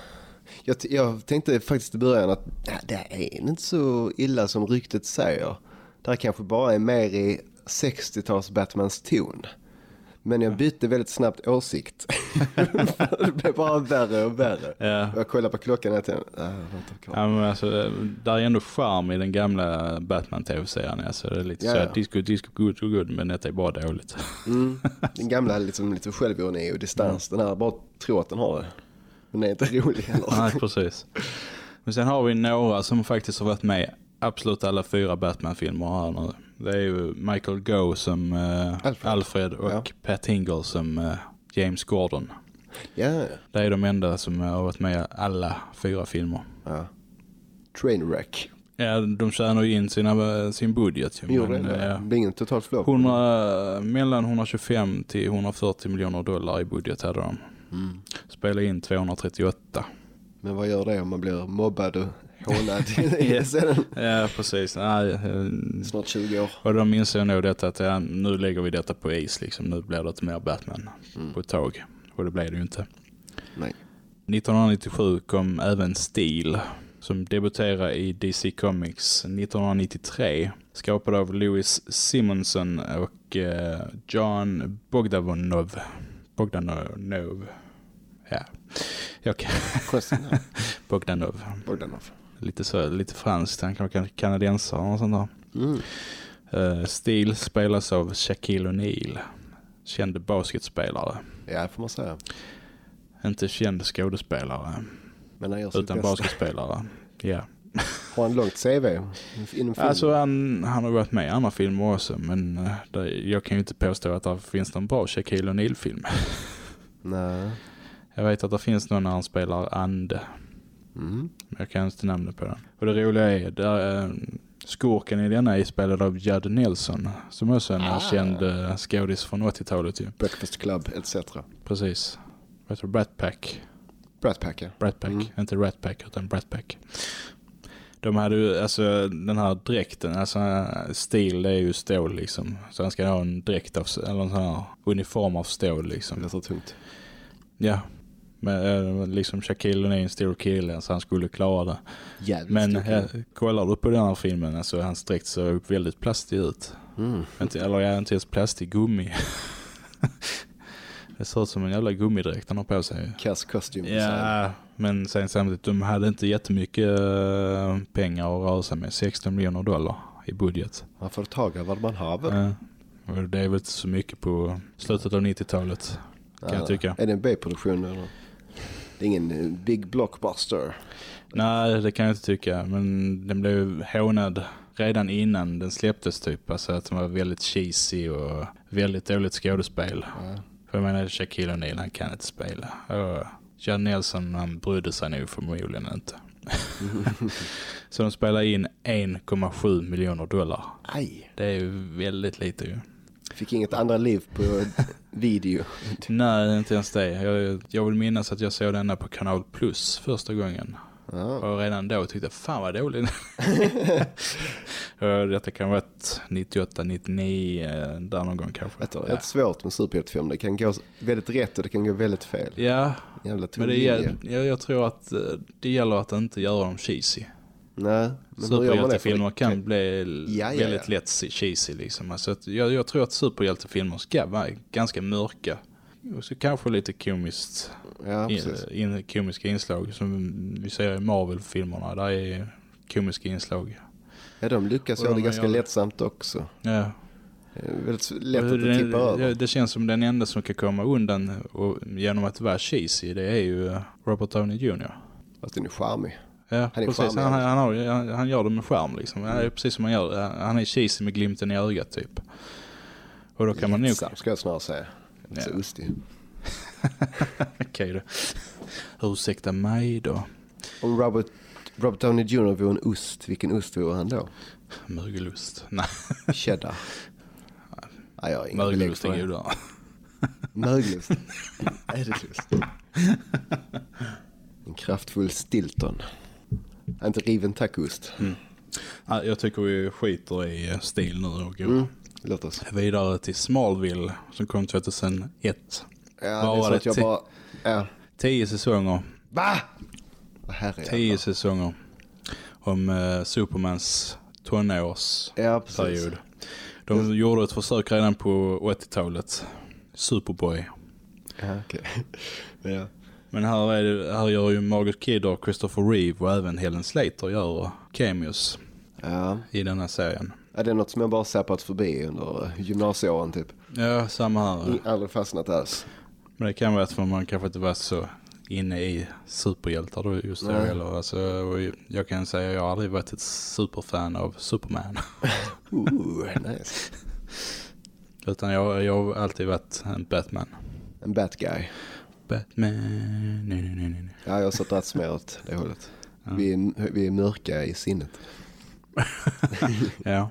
Jag, jag tänkte faktiskt i början att ja, det är inte så illa som ryktet säger. Det här kanske bara är mer i 60-tals Batmans ton. Men jag bytte väldigt snabbt åsikt. det blev bara värre och värre. Ja. Jag kollar på klockan och jag tänkte, äh. Ja, men alltså, där är ändå charm i den gamla Batman-tv-serien. Alltså, det är lite Ja, så ja. disco, disco, good, good, good, men detta är bara dåligt. Mm. Den gamla liksom lite självironi och distans. Den här bara tror att den har det. Men den är inte rolig heller. Nej, precis. Men sen har vi några som faktiskt har varit med i absolut alla fyra Batman-filmer här nu. Det är ju Michael Goh som eh, Alfred. Alfred. och Ja. Pat Hingle som eh, James Gordon. Ja, ja. Det är de enda som har varit med i alla fyra filmer. ja. Trainwreck. Ja, de tjänar ju in sina, sin budget. Gjorde men, det? eh, Det blir ingen totalt flopp. 100, mellan 125 till 140 miljoner dollar i budget hade de. Mm. Spelade in 238. Men vad gör det om man blir mobbad hånad i scenen? Ja, precis. Nej, eh, Snart 20 år. och de insåg nog detta att ja, nu lägger vi detta på is. Liksom. Nu blir det inte mer Batman på ett tag. Och det blev det ju inte. Nej. 1997 kom även Steel som debuterade i DC Comics 1993. Skapad av Louis Simonson och eh, John Bogdanov. Bogdanov. Ja, jag kan. Bogdanov. Bogdanov. Lite så, lite franskt. Han kan vara kanadensare och sånt där. Mm. Uh, Steel spelas av Shaquille O'Neal. Känd basketspelare. Ja, får man säga. Inte känd skådespelare. Utan basketspelare. Ja. Har han långt CV? Alltså han, han har varit med i andra filmer också. Men eh, det, jag kan ju inte påstå att det finns någon bra Shaquille O'Neal-film. Nej. Jag vet att det finns någon när han spelar Ande. Mm. Men jag kan inte namnet på den. Och det roliga är, där, eh, skurken i denna är spelad av Judd Nelson. Som också är en Ah. känd eh, skådis från 80-talet ju. Breakfast Club etc. Precis. Vet du, Brat Pack. Brat Pack, ja. Brat Pack. Mm. Inte Rat Pack utan Brat Pack. De hade ju, alltså den här dräkten, alltså stil det är ju stål liksom. Så han ska ha en dräkt av, eller en sån här uniform av stål Det liksom. låter tungt. Ja. Men eh, liksom Shaquille är en stor kille så han skulle klara det. Jävligt Men stor eh, kollar du på den här filmen, alltså hans dräkt ser väldigt plastig ut. Mm. Inte, eller ja, inte ens plastig, gummi. det ser ut som en jävla gummidräkt han har på sig. Kass kostym. Ja, men sen samtidigt, de hade inte jättemycket eh, pengar att röra sig med. 16 miljoner dollar i budget. Man får tag i vad man har. och det är väl inte så mycket på slutet av 90-talet, kan Ja. jag tycka. Är det en B-produktion eller? Det är ingen eh, big blockbuster. Nej, det kan jag inte tycka. Men den blev hånad redan innan den släpptes typ. Alltså att den var väldigt cheesy och väldigt dåligt skådespel. Ja. För jag menar, Shaquille O'Neal, han kan inte spela. Och John Nelson, han brydde sig nog förmodligen inte. Så de spelar in 1,7 miljoner dollar. Aj. Det är ju väldigt lite ju. Fick inget andra liv på video. Nej, inte ens det. Jag, jag vill minnas att jag såg denna på Kanal Plus första gången. Ja. Och redan då tyckte jag, fan vad dålig. Detta kan vara ett 98, 99, eh, där någon gång kanske. Det är ja. svårt med superhjältefilm. Det kan gå väldigt rätt och det kan gå väldigt fel. ja, Jävla men det, jag, jag tror att eh, det gäller att inte göra dem cheesy. Nej, men det? Superhjältefilmer det kan bli Ja, ja, väldigt ja. lätt cheesy liksom. Alltså jag, jag tror att superhjältefilmer ska vara ganska mörka. Och så kanske lite komiskt, Ja, precis. in, komiska inslag som vi ser i Marvel-filmerna. Där är komiska inslag. Ja, de lyckas göra det de ganska gör det. lättsamt också. Ja. Det väldigt lätt att det tippar det, över. det, det känns som den enda som kan komma undan och, genom att vara cheesy, det är ju eh, Robert Downey Jr. Fast den är charmig. Ja, Han är precis. Han, han, har, han, han gör det med charm liksom. Han är precis som han gör. Han är cheesy med glimten i ögat typ. Och då kan man nog... Ska jag snarare säga. Inte så Ja. ostig. Okej då. Ursäkta mig då. Om Robert, Robert Downey Jr vore en ost, vilken ost vore han då? Mögelost. Nej, Cheddar. Nej, jag har belägg mögelost är godare. Mögelost. Ädelost. En kraftfull Stilton. Inte riven tacoost. Nej, Jag tycker vi skiter i eh, stil nu och går Mm. Låt oss. vidare till Smallville som kom 2001. Ja, det är så att jag bara... Ja. Tio säsonger. Va? Tio säsonger. Om eh, Supermans tonårsperiod. Ja. De gjorde ett försök redan på 80-talet. Superboy. Ja, okej. ja. Men här, är det, här gör ju Margaret Kidder, och Christopher Reeve och även Helen Slater gör cameos ja. i den här serien. Ja, det är något som jag bara zappat förbi under gymnasieåren typ. Ja, samma här. Aldrig fastnat alls. Men det kan vara att man kanske inte var så inne i superhjältar då just då. Nej. Eller, alltså, jag kan säga att jag aldrig varit ett superfan av Superman. Ooh, nice. Utan jag, jag har alltid varit en Batman. En bat guy. Batman, nej, nej, nej, nej. Ja, jag har sett rätt mer åt det hållet. Ja. Vi, är, vi är mörka i sinnet. Ja,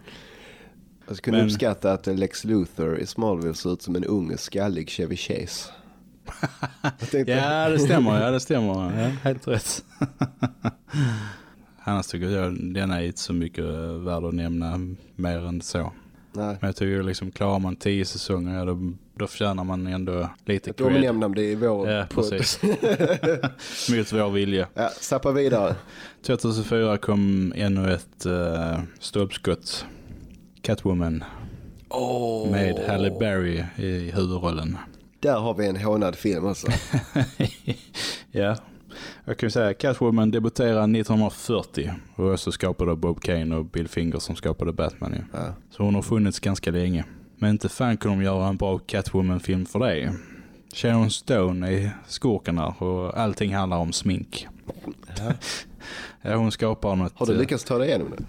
Jag skulle Men- uppskatta att Lex Luthor i Smallville ser ut som en ung skallig Chevy Chase. tänkte, ja det stämmer, ja det stämmer. Ja, helt rätt. Annars tycker jag den är inte så mycket eh, värd att nämna mer än så. nej. Men jag tycker liksom klarar man tio säsonger, ja, då, då förtjänar man ändå lite Ett cred. omnämnande i vår Ja, precis. Mot vår vilja. Ja, zappa vidare. 2004 kom ännu ett uh, stolpskott. Catwoman Oh. med Halle Berry i huvudrollen. Där har vi en hånad film alltså. ja, jag kan säga Catwoman debuterade 1940 och så skapade Bob Kane och Bill Finger som skapade Batman. Ja. Så hon har funnits ganska länge. Men inte fan kunde de göra en bra Catwoman-film för det. Sharon Stone är skurken här och allting handlar om smink. Ja. Ja, hon skapar något... Har du eh, lyckats ta dig igenom det?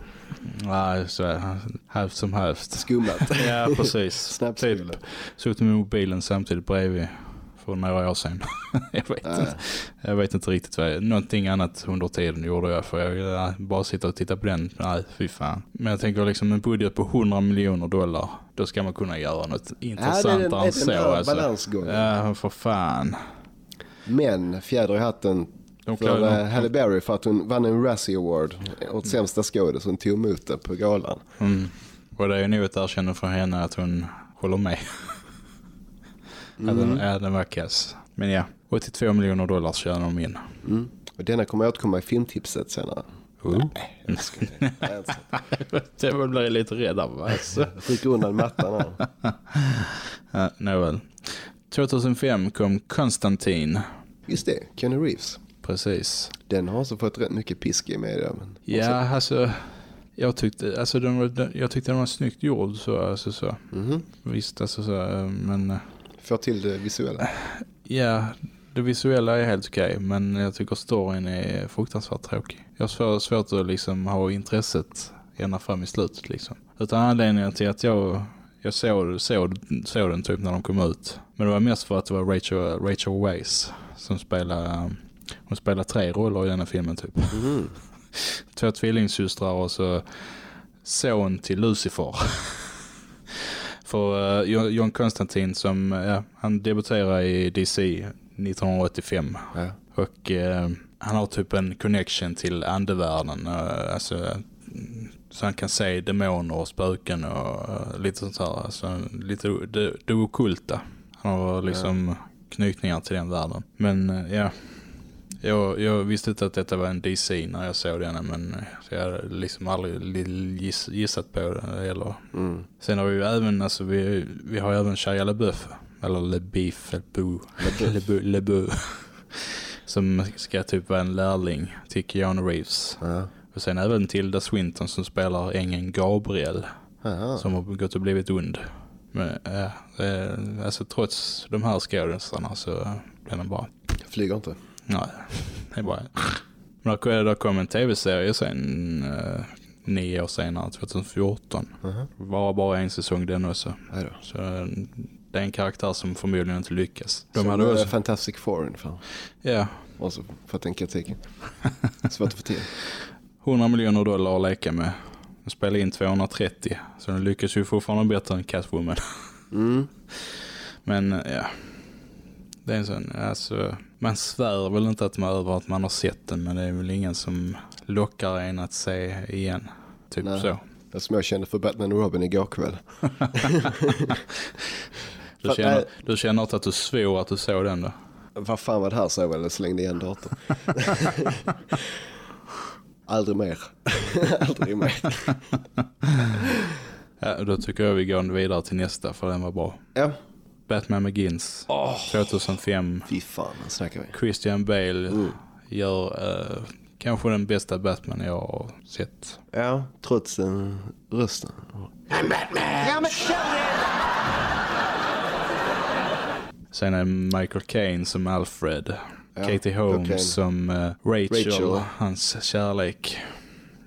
Nej, så halvt som halvt. Skummat. Ja, precis. Snabbspolare. typ, suttit med mobilen samtidigt bredvid för några år sedan. jag, vet Ja. inte, jag vet inte riktigt vad jag, Någonting annat under tiden gjorde jag för jag, jag bara sitter och tittar på den. Nej, fy fan. Men jag tänker liksom en budget på 100 miljoner dollar. Då ska man kunna göra något Ja, det är intressantare den, än så. där Alltså. balansgången. Ja, för fan. Men fjäder i hatten De för uh, Halle Berry för att hon vann en Razzie Award åt sämsta skådis. Hon tog emot det på galan. Mm. Och det är nog ett erkännande för henne att hon håller med. Att den, ja, den var kass. Men ja, 82 miljoner dollar tjänar de in. Mm. Och denna kommer återkomma i filmtipset senare. Uh. Jag. Nej, inte. det blir jag lite rädd av. Alltså. Jag rycker undan mattan här. Ja, nåväl. 2005 kom Konstantin. Just det, Kenny Reeves. Precis. Den har också fått rätt mycket pisk i media. Men Ja, alltså. Jag tyckte, alltså den var, den, jag tyckte den var snyggt gjord så, alltså så. Mhm. Visst, alltså så, men eh, Får till det visuella. ja, det visuella är helt okej, men jag tycker storyn är fruktansvärt tråkig. Jag har svår, svårt att liksom ha intresset ända fram i slutet liksom. Utan anledningen till att jag, jag såg, såg, såg den typ när de kom ut. Men det var mest för att det var Rachel, Rachel Weisz som spelade, hon spelade tre roller i den här filmen typ. Mhm. Två tvillingsystrar och så son till Lucifer. För eh, John- Constantine som, ja, han debuterade i DC 1985. Ja. Och eh, han har typ en connection till andevärlden. eh, alltså, så han kan se demoner och spöken och eh, lite sånt här. Alltså, lite det, det okulta. Han har liksom knytningar till den världen. Men eh, ja, jag, jag visste inte att detta var en DC när jag såg den. Men jag hade liksom aldrig giss, gissat på det. Eller. Mm. Sen har vi ju även, alltså vi, vi har även Shia LaBeouf. Eller LeBeef, LeBou. LeBou. LeBou. Som ska typ vara en lärling till Keanu Reeves. Ja. Och sen även Tilda Swinton som spelar ängeln Gabriel. Aha. Som har gått och blivit ond. Men ja, det, alltså trots de här skådespelarna så blir den bara, Jag flyger inte. nej, det är bara. Men där kom- en tv-serie sen eh, nio år senare, 2014. Aha. Var bara en säsong den också. Nej då. Så eh, det är en karaktär som förmodligen inte lyckas. De Som hade eh, också, Fantastic Four ungefär. ja, Också fått den kritiken. Svårt att få till. 100 miljoner dollar att leka med. De spelade in 230. Så de lyckas ju fortfarande bättre än Catwoman. Mm. Men eh, ja, det är en sån, alltså, man svär väl inte att man över att man har sett den, men det är väl ingen som lockar en att se igen. Typ Nej. så. Det som jag kände för Batman och Robin igår kväll. Du känner, nej. du känner inte att du svor att du såg den då? Vad fan var det här sa jag väl och slängde igen datorn. Aldrig mer. Aldrig mer. Ja, då tycker jag vi går vidare till nästa för den var bra. Ja, Batman Begins 2005. Fy fan, snackar vi? Christian Bale Mm. gör eh, kanske den bästa Batman jag har sett. Ja, trots den rösten. Sen är Michael Caine som Alfred. Ja, Katie Holmes Caine. som eh, Rachel, Rachel. hans kärlek.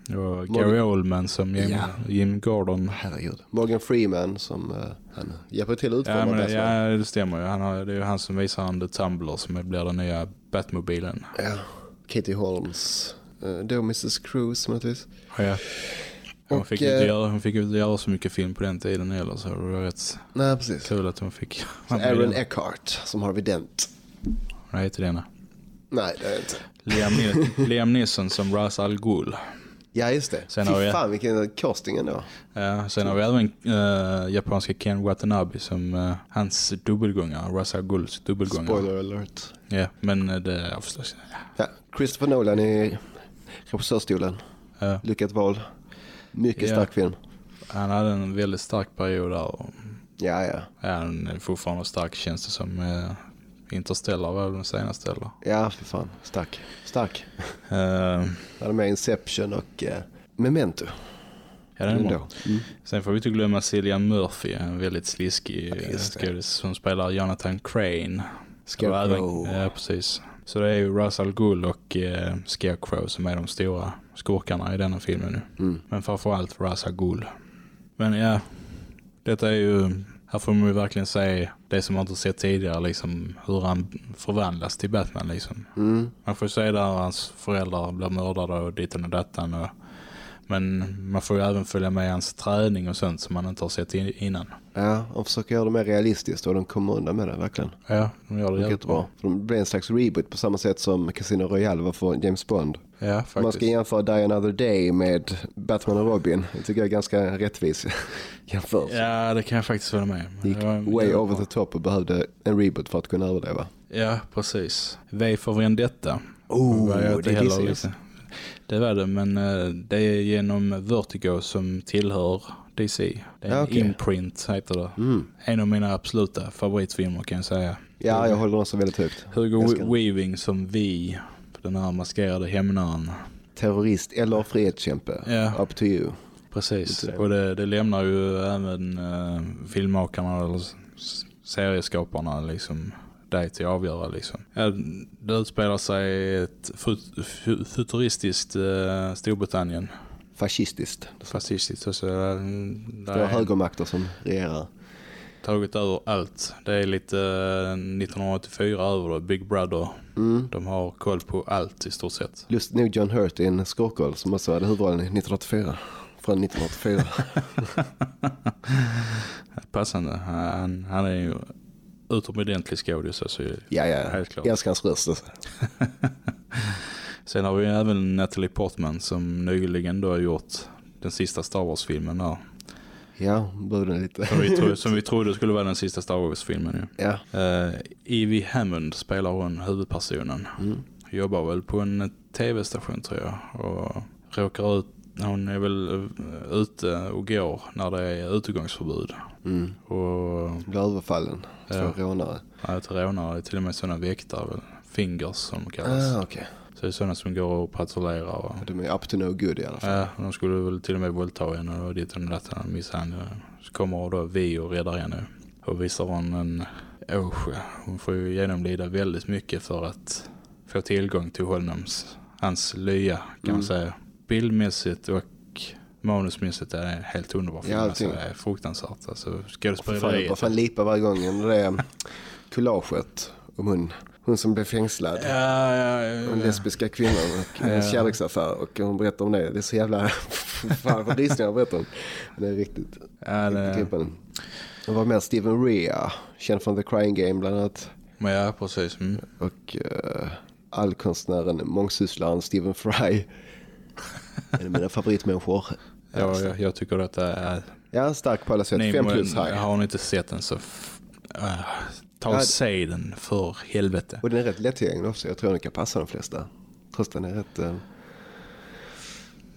Och Gary Oldman som Jim, Ja. Jim Gordon. Herregud. Morgan Freeman som uh, han hjälper till att utforma Ja, men, Batman. ja, det stämmer ju. Han har, det är ju han som visar han The Tumbler som blir den nya Batmobilen. Ja. Katie Holmes. Uh, då Mrs. Cruise möjligtvis. Ja. Hon, Och, fick eh, inte göra, hon fick inte göra så mycket film på den tiden heller så det var rätt Nej, precis. kul att hon fick. Aaron Eckhart som Harvey Dent. Vad heter den? Nej, det är inte. Liam, Ni- Liam Neeson som Ra's al Ghul. Ja, just det. Sen Fy har vi- fan vilken casting ändå. Ja, sen har vi även äh, japanska Ken Watanabe som äh, hans dubbelgångare, Ra's al Ghuls dubbelgångare. Spoiler alert. Ja, men äh, det avslöjas. Ja, Christopher Nolan i regissörstolen. Ja, Lyckat val. Mycket stark film. han hade en väldigt stark period där. Och, Ja, ja. han är fortfarande stark känns det som. Äh, Interstellar var väl den senaste eller? Ja, för fan. Stark. Stark. Äh, Han hade med Inception och uh, Memento. ja, den är bra. Ändå. Mm. Sen får vi inte glömma Cillian Murphy, en väldigt sliskig Ja, det. skådis som spelar Jonathan Crane. Scarecrow. Ja, precis. Så det är ju Russell Gull och eh, Scarecrow som är de stora skurkarna i denna filmen nu. Mm. Men framförallt Russell Gull. Men ja, detta är ju... Här får man ju verkligen se det som man inte sett tidigare, liksom hur han förvandlas till Batman liksom. Mm. Man får se där hans föräldrar blir mördade och ditten och dattan. Och, men man får ju även följa med hans träning och sånt som man inte har sett in, innan. Ja, de försöker göra det mer realistiskt och de kommer undan med det verkligen. Ja, de gör det jättebra. bra. De blir en slags reboot på samma sätt som Casino Royale var för James Bond. Ja, Om man faktiskt. ska jämföra Die Another Day med Batman och Robin. Det tycker jag är ganska rättvis jämförelse. Ja, det kan jag faktiskt hålla med. Det gick Det way over the top och behövde en reboot för att kunna överleva. Ja, precis. V för Vendetta. Oh, det heller jag. liksom- Det var det, men eh, det är genom Vertigo som tillhör DC. Det är Ja, en okej. imprint heter det. Mm. En av mina absoluta favoritfilmer kan jag säga. Ja, jag håller den också väldigt högt. Hugo. Weaving som Vi, den här maskerade hämnaren. Terrorist eller frihetskämpe. Ja. Up to you. Precis, och det, det lämnar ju även uh, filmmakarna eller serieskaparna liksom dig till att avgöra liksom. Ja, det utspelar sig ett fut, fu- futuristiskt uh, Storbritannien. Fascistiskt. Fascistiskt och så. Uh, Det är högermakter som regerar. Tagit över allt. Det är lite eh, 1984 över det. Big Brother. Mm. De har koll på allt i stort sett. Just nu John Hurt i en skurkroll som också hade huvudrollen i 1984. Från 1984. Passande. Han, han är ju utomordentlig skådis. Alltså, ja, ja. Helt klart. Jag älskar hans röst. Alltså. Sen har vi även Natalie Portman som nyligen då har gjort den sista Star Wars-filmen där. Ja, buden lite. Som vi, tro, som vi trodde skulle vara den sista Star Wars-filmen ju. Ja. Uh, Evie Hammond spelar hon huvudpersonen. Mm. Jobbar väl på en tv-station tror jag. Och råkar ut, hon är väl eh, ute och går när det är utegångsförbud. Mm. Och Blir överfallen. Två Ja. rånare. ja, till rånare, till och med sådana väktare, väl. fingers som kallas. Ah, okej. Så det är sådana som går och patrullerar. Och, De är up to no good i alla fall. Ja, de skulle väl till och med våldta henne och dit och datten misshandla. Så kommer då vi och räddar henne. Och visar hon en... Oh, hon får ju genomlida väldigt mycket för att få tillgång till Holms, hans lya kan Mm. man säga. Bildmässigt och manusmässigt är det helt underbar film. Ja, alltså, det är fruktansvärt. Alltså, Vad fan, skådespeleriet. vad fan lipa varje gång det är collaget om hon, hon som blev fängslad. Ja, ja, ja, Den lesbiska kvinnan och en Ja. kärleksaffär och hon berättar om det. Det är så jävla... fan vad Disney har berättat om. Det är riktigt Ja, det, gripande. Det var med Steven Rea, känd från The Crying Game bland annat. men ja, precis. Mm. Och uh, allkonstnären, mångsysslaren Stephen Fry. en av mina favoritmänniskor. Ja, jag, jag tycker att det är Ja, stark på alla sätt. Fem plus high. Har ni inte sett den så äh, ta och se den för helvete. Och den är rätt lättillgänglig också. Jag tror den kan passa de flesta. Trots den är rätt, uh,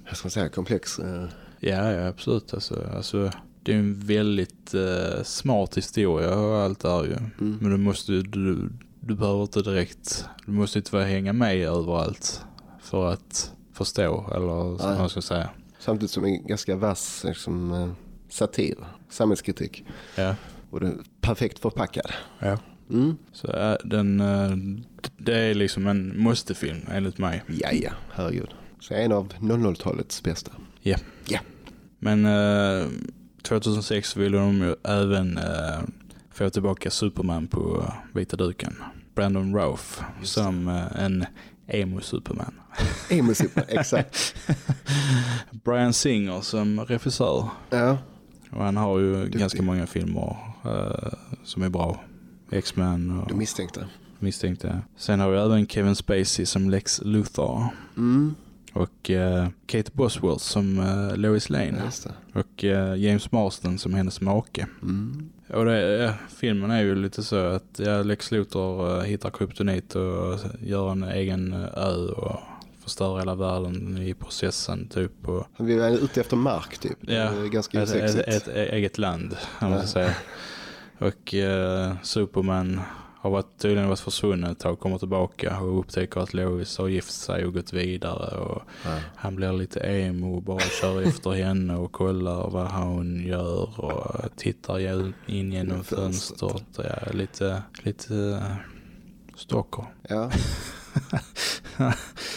jag ska säga, komplex. eh. Ja, ja absolut. Alltså, alltså, det är en väldigt eh, smart historia och allt där ju. Mm. Men du måste du, du behöver inte direkt, du måste inte vara hänga med överallt för att förstå eller vad man ska säga. Samtidigt som en ganska vass liksom, eh, satir, samhällskritik. Ja. Och det är perfekt förpackad. ja. Mm. Så äh, den, äh, det är liksom en måste-film enligt mig. Ja, ja, herregud. Så en av 00-talets bästa. Ja. Ja. Men äh, 2006 ville de ju även äh, få tillbaka Superman på äh, vita duken. Brandon Routh som äh, en emo-Superman. Emo Super, exakt. Brian Singer som regissör. Ja, Och han har ju Duktig. ganska många filmer äh, som är bra. X-Men och du misstänkte. misstänkte. Sen har vi även Kevin Spacey som Lex Luthor. Mm, Och eh, Kate Bosworth som eh, Lois Lane. Och eh, James Marsden som hennes make. Mm. Och det, filmen är ju lite så att ja, Lex Luthor eh, hittar kryptonit och gör en egen eh, ö och förstör hela världen i processen typ. Och, Vi var ute efter mark typ. Ja, är ganska ett, ett, ett eget land, man säga. Och eh, Superman har varit, tydligen varit försvunnen ett tag, kommer tillbaka och upptäcker att Lois har gift sig och gått vidare. Och Ja. han blir lite emo och bara kör efter henne och kollar vad hon gör och tittar in genom fönstret. Ja, lite, lite stalker. Ja.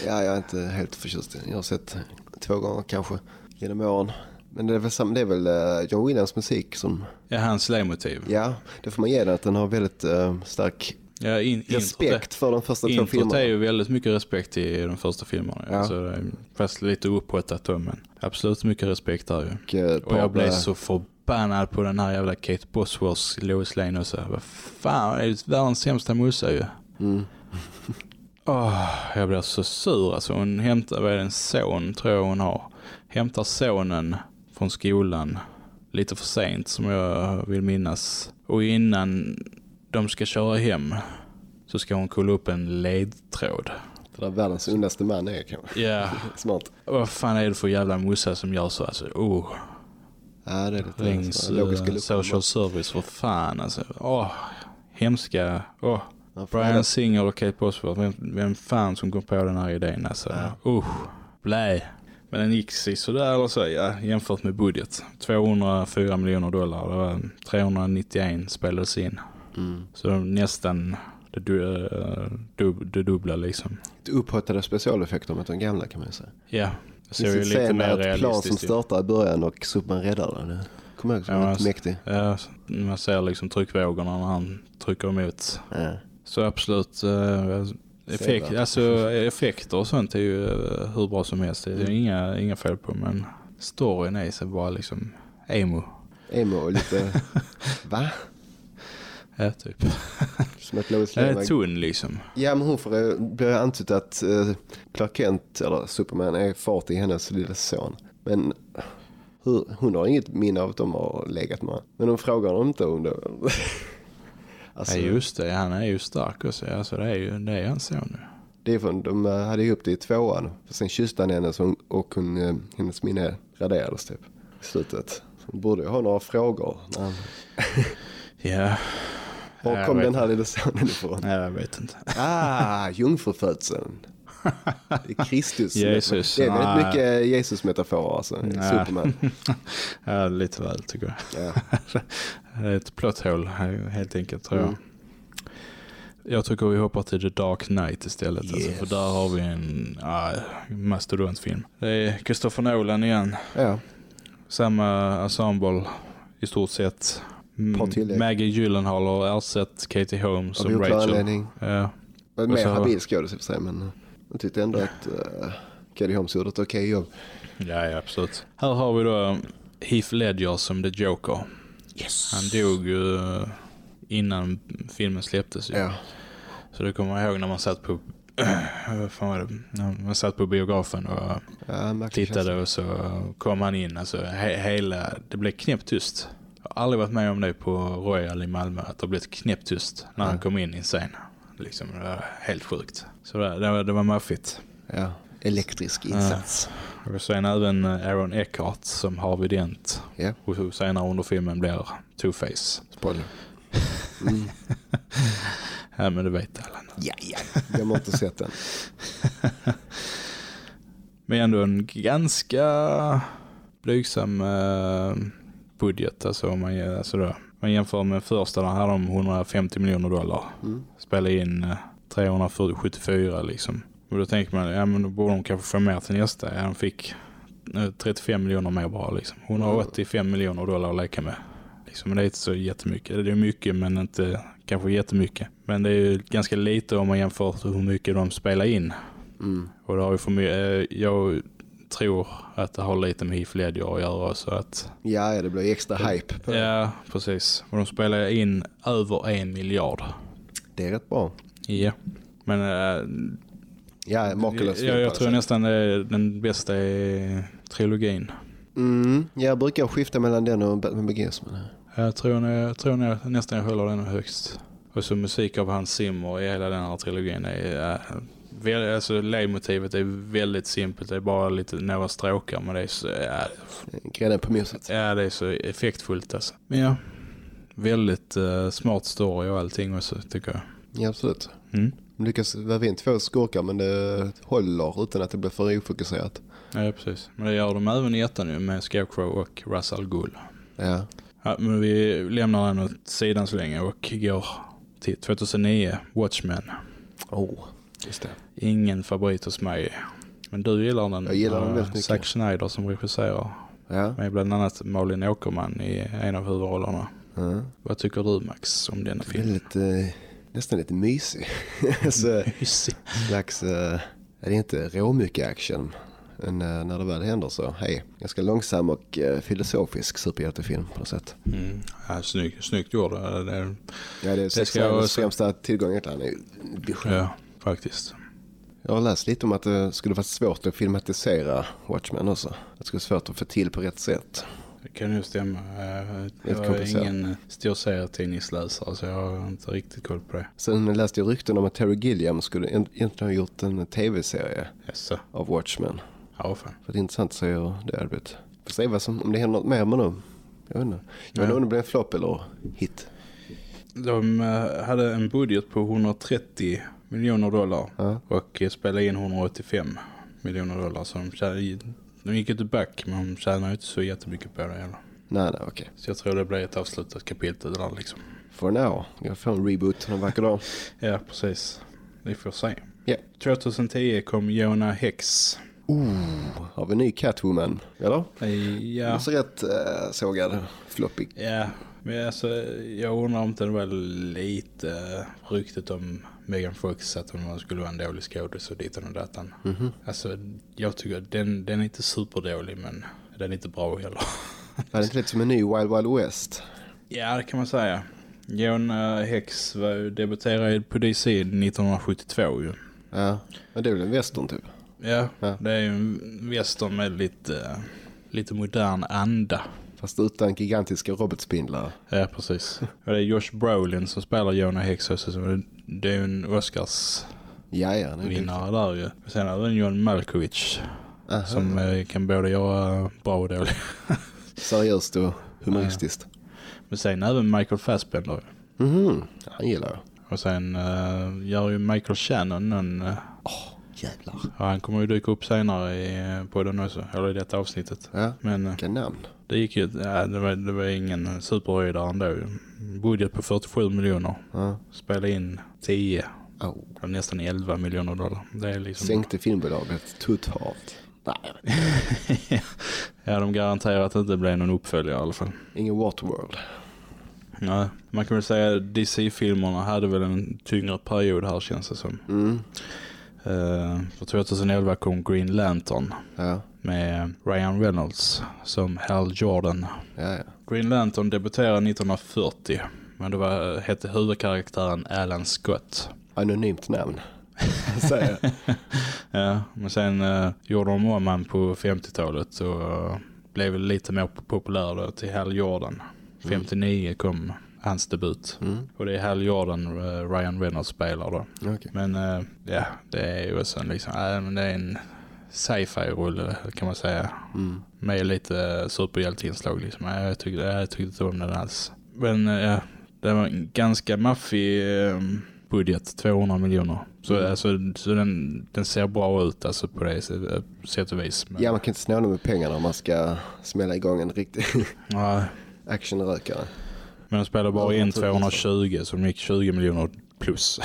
ja, jag är inte helt förtjust. Jag har sett två gånger kanske genom åren. Men det är väl, sam- det är väl eh, John Williams musik som, Ja, hans laymotiv. ja, det får man ge den att den har väldigt eh, stark Ja, in, introt respekt för de första två Introt filmerna. är ju väldigt mycket respekt i de första filmerna. Ja. Alltså, det fast lite upphottat då, men absolut mycket respekt där ju. Och, eh, Och jag blev så förbannad på den här jävla Kate Bosworths Lois Lane också. Vad fan, det är ju världens sämsta mussa ju. Mm. Åh, jag blir så sur alltså. Hon hämtar, vad är det, en son tror jag hon har. Hämtar sonen från skolan lite för sent som jag vill minnas. Och innan de ska köra hem så ska hon kolla upp en ledtråd. Det där världens ondaste man är kanske. Ja, Smart. vad fan är det för jävla mussa som gör så alltså? Oh, Ja, det är lite rings logiska uh, social service för fan alltså. Åh, hemska. Åh, Man får Brian Singer och Kate Bosworth, vem, vem fan som kom på den här idén alltså. Usch, blä. Men den gick sådär så, ja, jämfört med budget. 204 miljoner dollar, det var 391 spelades in. Mm. Så nästan det, du, eh, dub, det dubbla liksom. Upphottade specialeffekter mot den gamla kan man säga. Ja, det ser Det ju lite mer med ett plan som realistiskt ut. startar i början och Superman räddar den. Det kommer jag ihåg som Ja, mäktig. Ja, man ser liksom tryckvågorna när han trycker emot. Ja. Så absolut, eh, effekt, alltså, effekter och sånt är ju eh, hur bra som helst. Det är Mm. inga, inga fel på, men storyn är så bara liksom emo. Emo och lite... Va? Ja, typ. Som att Lois Lane var- tunn liksom. Ja, men hon får, eh, blir antytt att uh, Clark Kent, eller Superman, är far till hennes lilla son. Men hur, hon har inget minne av att de har legat med. Men hon frågar honom inte om det. alltså, ja, just det. Han är ju stark också. Alltså, det är ju det är hans son nu. det är från, de eh, hade ihop det i tvåan. Sen kysste han henne så hon, och hon, eh, hennes minne raderades typ i slutet. Så hon borde ju ha några frågor. Han, Ja. var kom den här lilla sonen ifrån? Ja, jag vet inte. Ah, jungfrufödseln. Det är Kristus. Jesus, Det är väldigt mycket Jesus-metaforer alltså. Nej. Superman. Ja, lite väl tycker jag. Ja. Det är ett plotthål helt enkelt tror jag. Mm. Jag tycker vi hoppar till The Dark Knight istället. Alltså, Yes. för där har vi en ah, mastodontfilm. Det är Christopher Nolan igen. ja. Samma ensemble i stort sett. Maggie Gyllenhaal har ersatt Katie Holmes som oklar Rachel. Ja. Och mer habil skådis i och sig men jag tyckte ändå att uh, Katie Holmes gjorde ett okej jobb. ja, ja, absolut. Här har vi då Heath Ledger som The Joker. Yes. Han dog ju eh, innan filmen släpptes. Ju. Ja. Så det kommer jag ihåg när man satt på vad fan var det? Man satt på biografen och ja tittade och så kom han in. Alltså, he hela, det blev knäpptyst. Jag har aldrig varit med om det på Royal i Malmö. Att det blev knäpptyst när han Ja. kom in i en scen. Liksom, det var helt sjukt. Så det, det, var, det var maffigt. Ja. elektrisk insats. Och sen även eh, Aaron Eckhart som Harvey Dent. Ja, Och senare under filmen blir Two-Face. spoiler. Mm. Ja, men du vet alla. Ja, ja. Jag har inte sett den. Men ändå en ganska blygsam eh, budget. Alltså man, alltså då, man jämför med första där hade de 150 miljoner dollar. Mm. Spela in eh, 374 liksom. Och då tänker man, ja men då borde de kanske få mer till nästa. Ja, de fick eh, 35 miljoner mer bara liksom. 185 miljoner dollar att leka med. Liksom, men det är inte så jättemycket. Det är mycket men inte kanske jättemycket. Men det är ju ganska lite om man jämför hur mycket de spelar in. Mm. Och det har ju för mig, eh, jag tror att det har lite med Heath Ledger att göra så att Ja, det blir extra hype på det. ja precis och de spelar in över en miljard Det är rätt bra. ja men äh, Ja, makalös jag, jag tror nästan det är den bästa i trilogin Mm, jag brukar skifta mellan den och Batman Begins. Men... jag tror, jag tror nog nästan jag håller den högst och så musik av Hans Zimmer i hela den här trilogin är äh, alltså ledmotivet är väldigt simpelt det är bara lite några stråkar men det är så, ja, Grädden på moset. Ja, det är så effektfullt alltså. Men ja, väldigt eh, smart story och allting också tycker jag. Ja, absolut. Mm. De lyckas väva in två skurkar men det håller utan att det blir för ofokuserat. Ja, precis. Men det gör de även i ettan nu med Scarecrow och Russell Gull. Ja, Ja, men vi lämnar den åt sidan så länge och går till 2009, Watchmen. oh, just det. Ingen favorit hos mig. Men du gillar den. Jag gillar den Och väldigt mycket. Zack Snyder som regisserar. Ja. Med bland annat Malin Åkerman i en av huvudrollerna. ja. Vad tycker du Max om denna film? Väldigt, eh, nästan lite mysig. alltså, Mysig. slags, eh, det är inte råmycket action. Men eh, när det väl händer så, hej. Ganska långsam och eh, filosofisk superhjältefilm på något sätt. Mm. Ja, snygg, snyggt gjord. Det, det, Ja, det är ska Zack också- främsta tillgång egentligen. Han är vision. ja, faktiskt. Jag har läst lite om att det skulle vara svårt att filmatisera Watchmen också. Det skulle vara svårt att få till på rätt sätt. Det kan ju stämma. Eh, Jag är ingen stor serietidningsläsare så jag har inte riktigt koll på det. Sen läste jag rykten om att Terry Gilliam skulle egent- egentligen ha gjort en tv-serie Jaså? av Watchmen. Ja, fan. För det är intressant att se hur det hade blivit. Får se vad som, om det händer något mer med dem. Jag vet inte. Jag vet inte om det blir en flopp eller hit. De eh, hade en budget på 130 miljoner dollar Ja. och eh, spelade in 185 miljoner dollar. Så de, tjänade, de gick inte back men de tjänade inte så jättemycket på det heller. Nej, nej, okej. Så jag tror det blir ett avslutat kapitel där liksom. For now. Jag får en reboot någon vacker dag. Ja, precis. Vi får se. Ja. 2010 kom Jonah Hex. Oh, har vi en ny Catwoman? Eller? Eh, Ja. Den ser rätt uh, sågad, floppig. Ja, men alltså, jag undrar om det var lite uh, ryktet om Megan Fox att hon skulle vara en dålig skådis och dit och datan. Mhm. Alltså, jag tycker att den, den är inte superdålig men den är inte bra heller. Är det inte lite som en ny Wild Wild West? ja, det kan man säga. Jonah Hex debuterade på DC 1972 ju. Ja, men det är väl en western typ? Ja, Ja. det är ju en western med lite, lite modern anda. Fast utan gigantiska robotspindlar. Ja, precis. Och det är Josh Brolin som spelar Jonah Hex också. Så det- är ju en Oscars Ja, ja. vinnare där ju. Sen är det en John Malkovich Aha. som eh, kan både göra bra och dålig. Seriöst och humoristiskt. Men sen även Michael Fassbender. ju. Mhm, han gillar jag. Och sen uh, gör ju Michael Shannon en... Uh, Jävlar. ja, han kommer ju dyka upp senare i uh, podden också. Eller i detta avsnittet. Ja, Men uh, vilka namn. det gick ju... Ja, det, var, det var ingen superhöjdare ändå. Budget på 47 miljoner. Ja. Spela in 10. Oh. Nästan 11 miljoner dollar. Det är liksom... Sänkte filmbolaget totalt. Nej, ja, de garanterar att det inte blir någon uppföljare i alla fall. ingen Waterworld. Nej, man kan väl säga att DC-filmerna hade väl en tyngre period här känns det som. Mm. Uh, för 2011 kom Green Lantern Ja, med Ryan Reynolds som Hal Jordan. ja, ja. Green Lantern debuterade 1940 men det var, hette huvudkaraktären Alan Scott. Anonymt namn. Säger jag. Ja, men sen uh, gjorde de om han på 50-talet och uh, blev lite mer populär då till Hal Jordan. 59 kom hans debut. Mm. Och det är Hal Jordan uh, Ryan Reynolds spelar då. Okej. Men eh, ja, det är ju också en liksom, äh, men det är en sci-fi-rulle kan man säga. Mm. Med lite superhjälteinslag liksom. Jag, jag, tyckte, jag tyckte inte om den alls. Men eh, ja, det var en ganska maffig eh, budget, 200 miljoner. Så, Mm. alltså, så den, den ser bra ut alltså, på det sätt- och vis. Men, Ja, man kan inte snåla med pengarna om man ska smälla igång en riktig actionrökare. Men de spelar bara in naturligtvis. 220 så de gick 20 miljoner plus.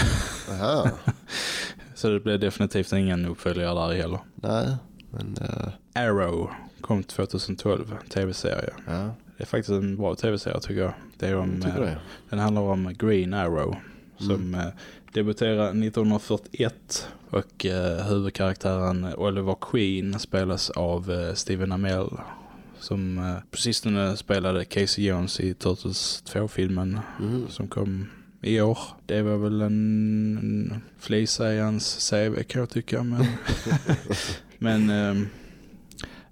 Så det blev definitivt ingen uppföljare där heller. nej, men eh, Arrow kom 2012, tv-serie. ja, Det är faktiskt en bra tv-serie tycker jag. Det är om, jag eh, det. Den handlar om Green Arrow som Mm. eh, debuterade 1941 och huvudkaraktären Oliver Queen spelas av Steven Amell som eh, på sistone spelade Casey Jones i Turtles 2-filmen Mm. som kom i år. Det var väl en, en flisa i hans CV kan jag tycka men, men ehm,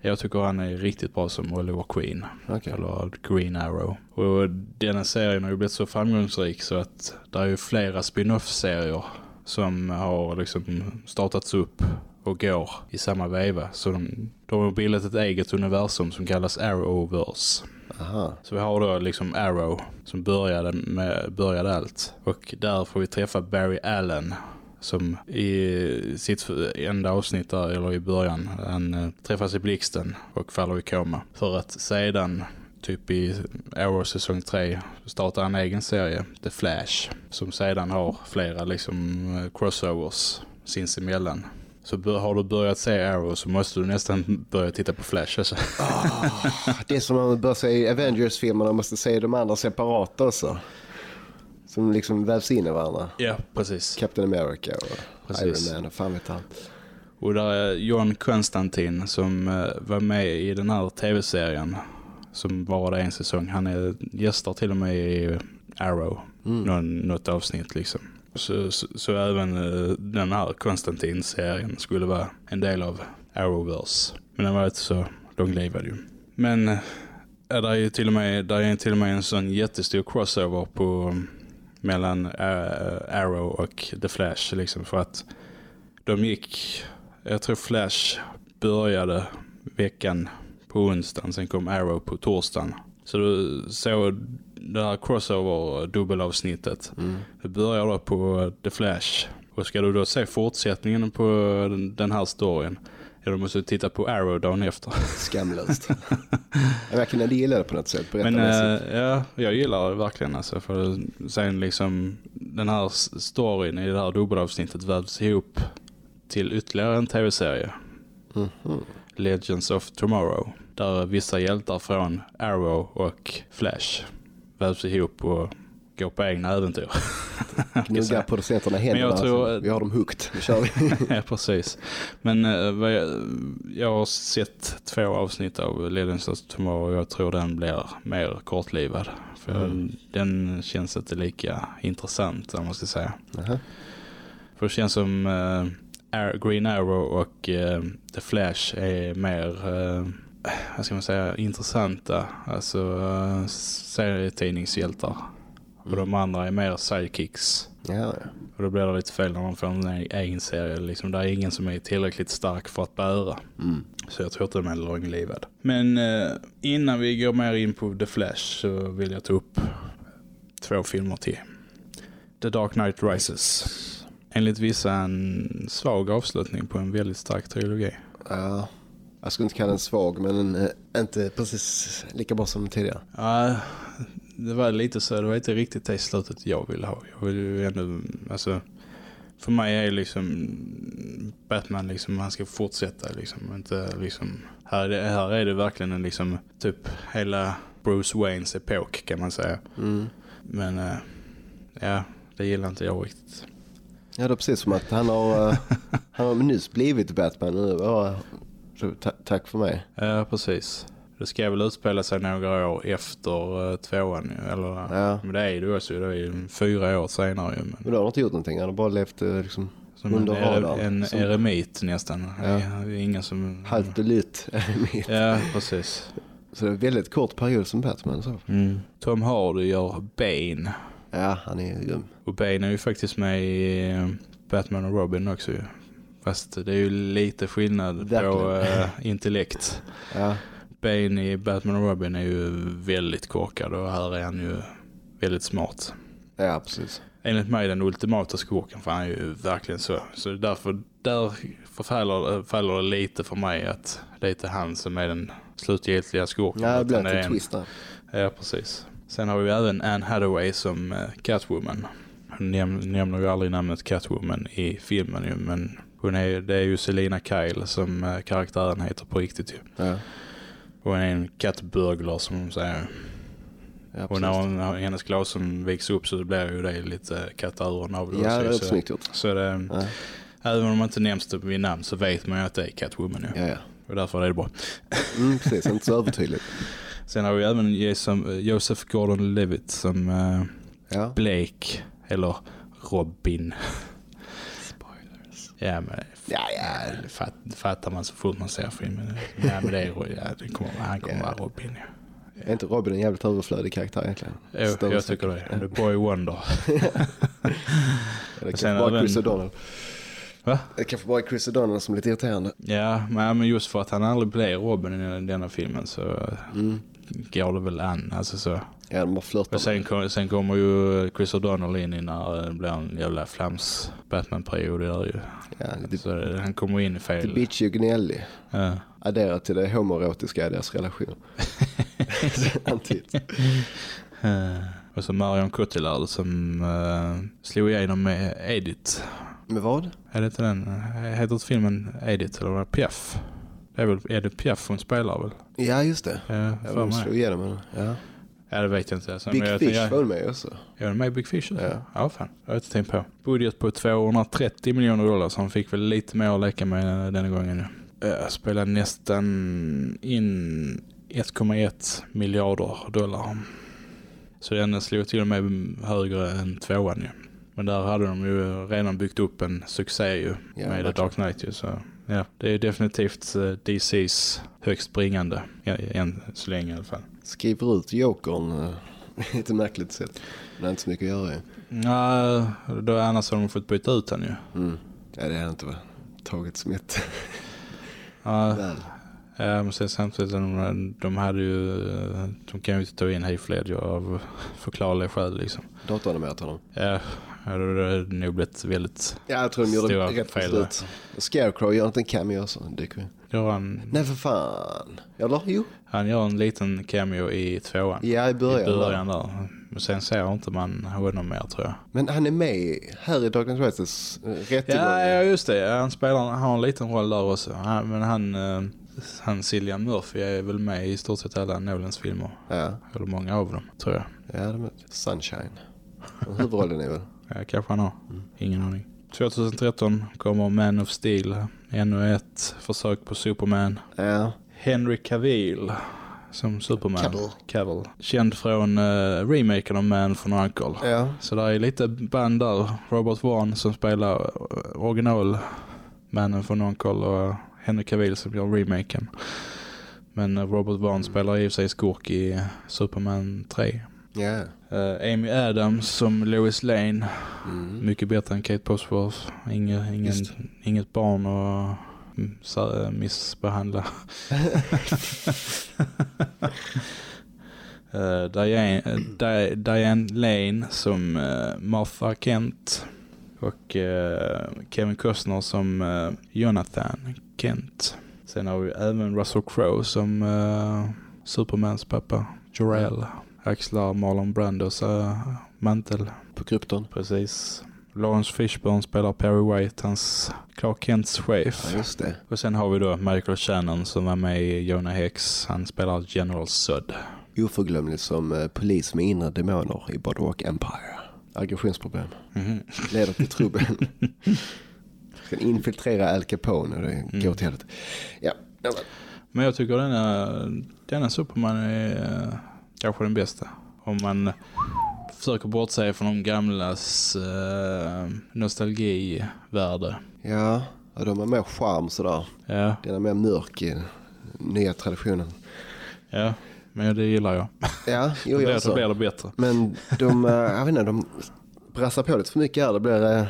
jag tycker han är riktigt bra som Oliver Queen Okej. eller Green Arrow. Och denna serien har ju blivit så framgångsrik så att det är ju flera spin-off-serier som har liksom startats upp och går i samma veva. Så de, de har bildat ett eget universum som kallas Arrowverse. Aha, Så vi har då liksom Arrow som började, med, började allt. Och där får vi träffa Barry Allen som i sitt enda avsnitt där, eller i början, han eh, träffas i blixten och faller i koma. För att sedan, typ i Arrow säsong 3, starta en egen serie, The Flash, som sedan har flera liksom eh, crossovers sinsemellan. Så har du börjat se Arrow så måste du nästan börja titta på Flash alltså. det är som om man bör se Avengers-filmerna måste se de andra separat också. Som liksom vävs in i varandra. Ja, precis. Captain America och Precis. Iron Man och fan vet allt. Och där är John Konstantin som eh, var med i den här tv-serien som varade en säsong. Han är gästar till och med i Arrow, Mm. någon, något avsnitt liksom. Så, så, så även eh, den här Konstantin-serien skulle vara en del av Arrowverse. Men den var inte så långlivad ju. Men eh, där är ju till och med, där är till och med en sån jättestor crossover på mellan eh, Arrow och The Flash liksom för att de gick, jag tror Flash började veckan på onsdagen, sen kom Arrow på torsdagen. Så då såg det här crossover dubbelavsnittet. Mm. Det börjar då på The Flash. Och ska du då se fortsättningen på den- här storyn, ja, då måste du titta på Arrow dagen efter. Skamlöst. Jag kunde gilla det på något sätt. Men äh, ja, jag gillar det verkligen alltså. För sen liksom den här storyn i det här dubbelavsnittet vävs ihop till ytterligare en tv-serie. Mhm. Legends of Tomorrow. Där vissa hjältar från Arrow och Flash vävs ihop och går på egna äventyr. Gnuggar producenterna händerna. jag tror- alltså. Vi har dem hooked. Nu kör vi. ja, precis. Men eh, jag, jag har sett två avsnitt av of Tomorrow och jag tror den blir mer kortlivad. För Mm. den känns inte lika intressant om man ska säga. Aha. För det känns som eh, Green Arrow och eh, The Flash är mer, eh, vad ska man säga, intressanta. Alltså uh, serietidningshjältar. Och de andra är mer sidekicks. Ja, ja. Och då blir det lite fel när de får en egen serie. Liksom, det är ingen som är tillräckligt stark för att bära. Mm. Så jag tror inte den är långlivad. Men eh, innan vi går mer in på The Flash så vill jag ta upp två filmer till. The Dark Knight Rises. Enligt vissa en svag avslutning på en väldigt stark trilogi. ja. Jag skulle inte kalla den svag, men en, eh, inte precis lika bra som tidigare. Ja, det var lite så. Det var inte riktigt det slutet jag ville ha. Jag vill ju ändå, alltså, för mig är liksom Batman liksom, han ska fortsätta liksom, inte liksom, här är det, här är det verkligen en liksom, typ hela Bruce Waynes epok kan man säga. Mm. Men, eh, ja, det gillar inte jag riktigt. Ja, det är precis som att han har, eh, han har nyss blivit Batman nu. Så ta- tack för mig. Ja, precis. Det ska väl utspela sig några år efter uh, tvåan, eller? Ja. Men det är ju också, det är ju fyra år senare ju. Men... Men då har inte gjort någonting. Han har bara levt eh, liksom, Som en, under radarn. en Som eremit nästan. Ja. Det är ingen som... halvt lytt. Ja, precis. Så det är en väldigt kort period som Batman. Så. Mm. Tom Hardy gör Bane. Ja, han är grym. Och Bane är ju faktiskt med i eh, Batman och Robin också ju. Fast det är ju lite skillnad på Verkligen. uh, intellekt. Ja, Bane i Batman och Robin är ju väldigt korkad och här är han ju väldigt smart. ja precis. Enligt mig den ultimata skurken för han är ju verkligen så. Så därför där förfaller, faller det lite för mig att det är inte han som är den slutgiltiga skurken. Ja, det blir en liten twist där. Ja, precis. Sen har vi även Anne Hathaway som uh, Catwoman. Hon näm nämner ju aldrig namnet Catwoman i filmen men hon är, det är ju Selina Kyle som uh, karaktären heter på riktigt ju. Ja, Hon är en kattburglar som de säger. ja Och när hon, hennes glas som viks upp så blir ju det lite kattöron av det. Ja, det är så, snyggt gjort. så det, Ja, även om man inte nämns det vid namn så vet man ju att det är Catwoman ja, ja. Och därför är det bra. Mm, precis, inte så övertydligt. Sen har vi även Jason, Joseph Gordon-Levitt som uh, Ja, Blake eller Robin. Ja, men ja, ja. fatt, fattar man så fort man ser filmen. Ja, men det är, ja, det kommer, han kommer vara Robin. Ja. Är inte Robin en jävligt överflödig karaktär egentligen? Jo, jag tycker det. The Boy Wonder. Eller kanske bara Chris O'Donnell. Va? Det kanske bara Chris O'Donnell som är lite irriterande. Ja, men just för att han aldrig blir Robin i denna filmen så Mm. går det väl an. Alltså så. Ja, de bara flörtar. Och sen, kom- sen kommer ju Chris O'Donnell in när det blir en jävla flams Batman-period där ju. Ja, Så det- han kommer in i fel. bitchy och gnällig. Ja. Adderat till det homoerotiska i deras relation. Eh, Och så Marion Cotillard som uh, slog igenom med Edith. Men vad? Är det inte den? Heter inte filmen Edith eller var det Piaf? Det är väl Edith Piaf hon spelar väl? Ja, just det. Ja, för de slog igenom den. Ja. Ja, det vet jag inte. Alltså, Big jag, Fish jag, var med också. Är den med i Big Fish? Alltså? Ja. ja, fan. Jag har inte tänkt på. Budget på 230 miljoner dollar så han fick väl lite mer att leka med denna gången. Ja. Jag spelade nästan in 1,1 miljarder dollar. Så den slog till och med högre än tvåan ju. Men där hade de ju redan byggt upp en succé ju Ja, med The. Dark Knight ju. Så ja, det är definitivt eh, DCs högst bringande. Än så länge i alla fall. Skriver ut Jokern eh, lite märkligt sätt. Det är inte så mycket att göra ju. Ja, då annars har de fått byta ut den ju. Mm. Ja, det hade inte varit taget som ett Ja. Ja, men sen samtidigt, de, de hade ju, de kan ju inte ta in Heath Ledger av förklarliga skäl liksom. Datoranimerat honom. Ja, det hade nog blivit väldigt, Ja, jag tror de gjorde rätt fel. Scarecrow gör inte en cameo så dyker vi. Gör han, Nej för fan. Eller jo. han gör en liten cameo i tvåan. Ja i början. I början där. Men sen ser inte man honom mer tror jag. Men han är med här i Dark Knight Rises eh, rättegång. Ja, ja just det. Han spelar, han har en liten roll där också. Han, men han, eh, han Cillian Murphy är väl med i stort sett alla Nolans filmer. Ja, Eller många av dem, tror jag. ja de är Sunshine. Huvudrollen är väl. Ja, kanske han har. Ingen aning. 2013 kommer Man of Steel. Ännu ett försök på Superman. Ja, Henry Cavill som Superman. Cavill. Cavill. Känd från uh, remaken av Man from Uncle. ja. Så där är lite band där. Robert Vaughn som spelar eh, original Mannen från Uncle och Henry Cavill som gör remaken. Men eh, Robert Vaughn spelar i sig skurk i Superman 3. Ja. Eh, Amy Adams som Lois Lane. Mm. Mycket bättre än Kate Bosworth. Inge, ingen, Just. inget barn att mm, äh, missbehandla. Eh, Diane, eh, Di, Diane Lane som eh, Martha Kent. Och eh, Kevin Costner som eh, Jonathan Kent. Sen har vi även Russell Crowe som eh, Supermans pappa. Jor-El. Axlar Marlon Brandos eh, mantel. På krypton. Precis. Lawrence Fishburne spelar Perry White, hans Clark Kents chef. Ja, just det. Och sen har vi då Michael Shannon som var med i Jonah Hex. Han spelar General Sudd. Oförglömlig som eh, polis med inre demoner i Boardwalk Empire. Aggressionsproblem. Mhm. Leder till trubbel. Ska infiltrera Al Capone och det Mm. går till helvete. Ja, Men jag tycker denna, denna Superman är eh, kanske den bästa. Om man försöker bortse från de gamlas uh, nostalgivärde. ja, ja, de har mer charm sådär. Ja, Den är mer mörk i nya traditionen. ja, men det gillar jag. Ja, jo, Då jag då så. blir det bättre. Men de, eh, jag vet inte, de brassar på lite för mycket här. Det blir eh,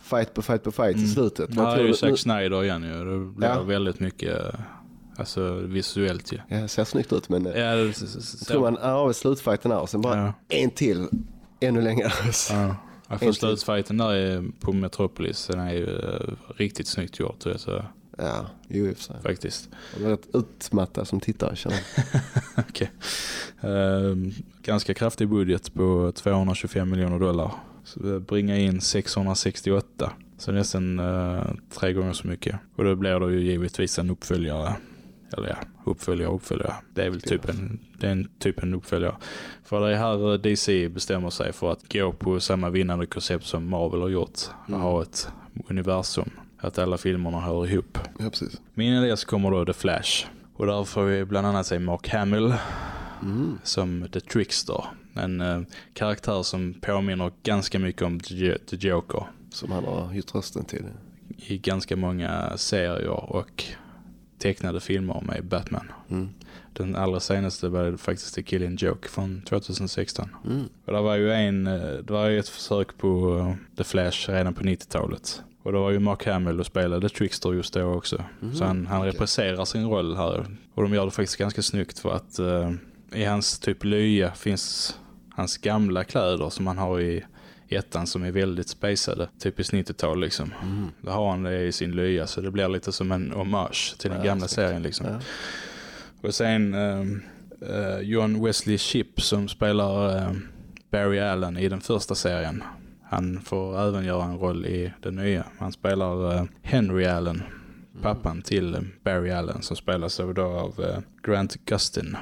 fight på fight på fight i slutet. Ja, det är ju Zack Snyder igen ju. Det blir Ja. väldigt mycket alltså, visuellt ju. Ja, ser snyggt ut men eh, Ja, det, jag tror man ja, slutfighten här och sen bara Ja. en till ännu längre. Ja. Ja, för slutfighten där är på Metropolis, den är ju eh, riktigt snyggt gjort så, ja, jo i och för sig. faktiskt. Jag är rätt utmattad som tittare känner. Okej. Ehm, ganska kraftig budget på 225 miljoner dollar. Så det bringar in 668. Så nästan uh, tre gånger så mycket. Och då blir det ju givetvis en uppföljare. Eller ja, uppföljare uppföljare. Det är väl typ en, det är en typ en uppföljare. För det är här eh, DC bestämmer sig för att gå på samma vinnande koncept som Marvel har gjort. Att Mm. ha ett universum. Att alla filmerna hör ihop. Ja, precis. Min idé kommer då The Flash. Och där får vi bland annat se Mark Hamill Mm. som The Trickster. En eh, karaktär som påminner ganska mycket om The The Joker Som han har gjort rösten till. i ganska många serier och tecknade filmer med Batman. Mm. Den allra senaste var faktiskt The Killing Joke från 2016. Mm. Och det var ju en, eh, det var ju ett försök på eh, The Flash redan på 90-talet. Och det var ju Mark Hamill och spelade Trickster just då också. Så han, han okej. represserar sin roll här. Och de gör det faktiskt ganska snyggt för att eh, i hans typ lya finns hans gamla kläder som han har i ettan som är väldigt spacade. Typiskt 90-tal liksom. Mm. Då har han det i sin lya så det blir lite som en hommage till den Ja, gamla serien liksom. Ja. Och sen ehm, eh, John Wesley Shipp som spelar eh, Barry Allen i den första serien. Han får även göra en roll i den nya. Han spelar eh, Henry Allen, pappan till Barry Allen som spelas av eh, Grant Gustin.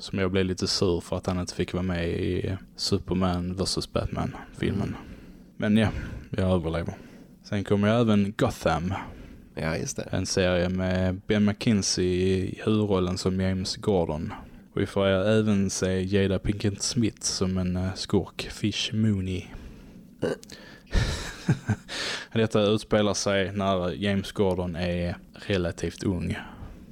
Som jag blev lite sur för att han inte fick vara med i Superman vs Batman-filmen. Men ja, jag överlever. Sen kommer även Gotham. ja, just det. En serie med Ben McKinsey i huvudrollen som James Gordon. Och vi får även se Jada Pinkett Smith som en eh, skurk, Fish Mooney. Detta utspelar sig när James Gordon är relativt ung.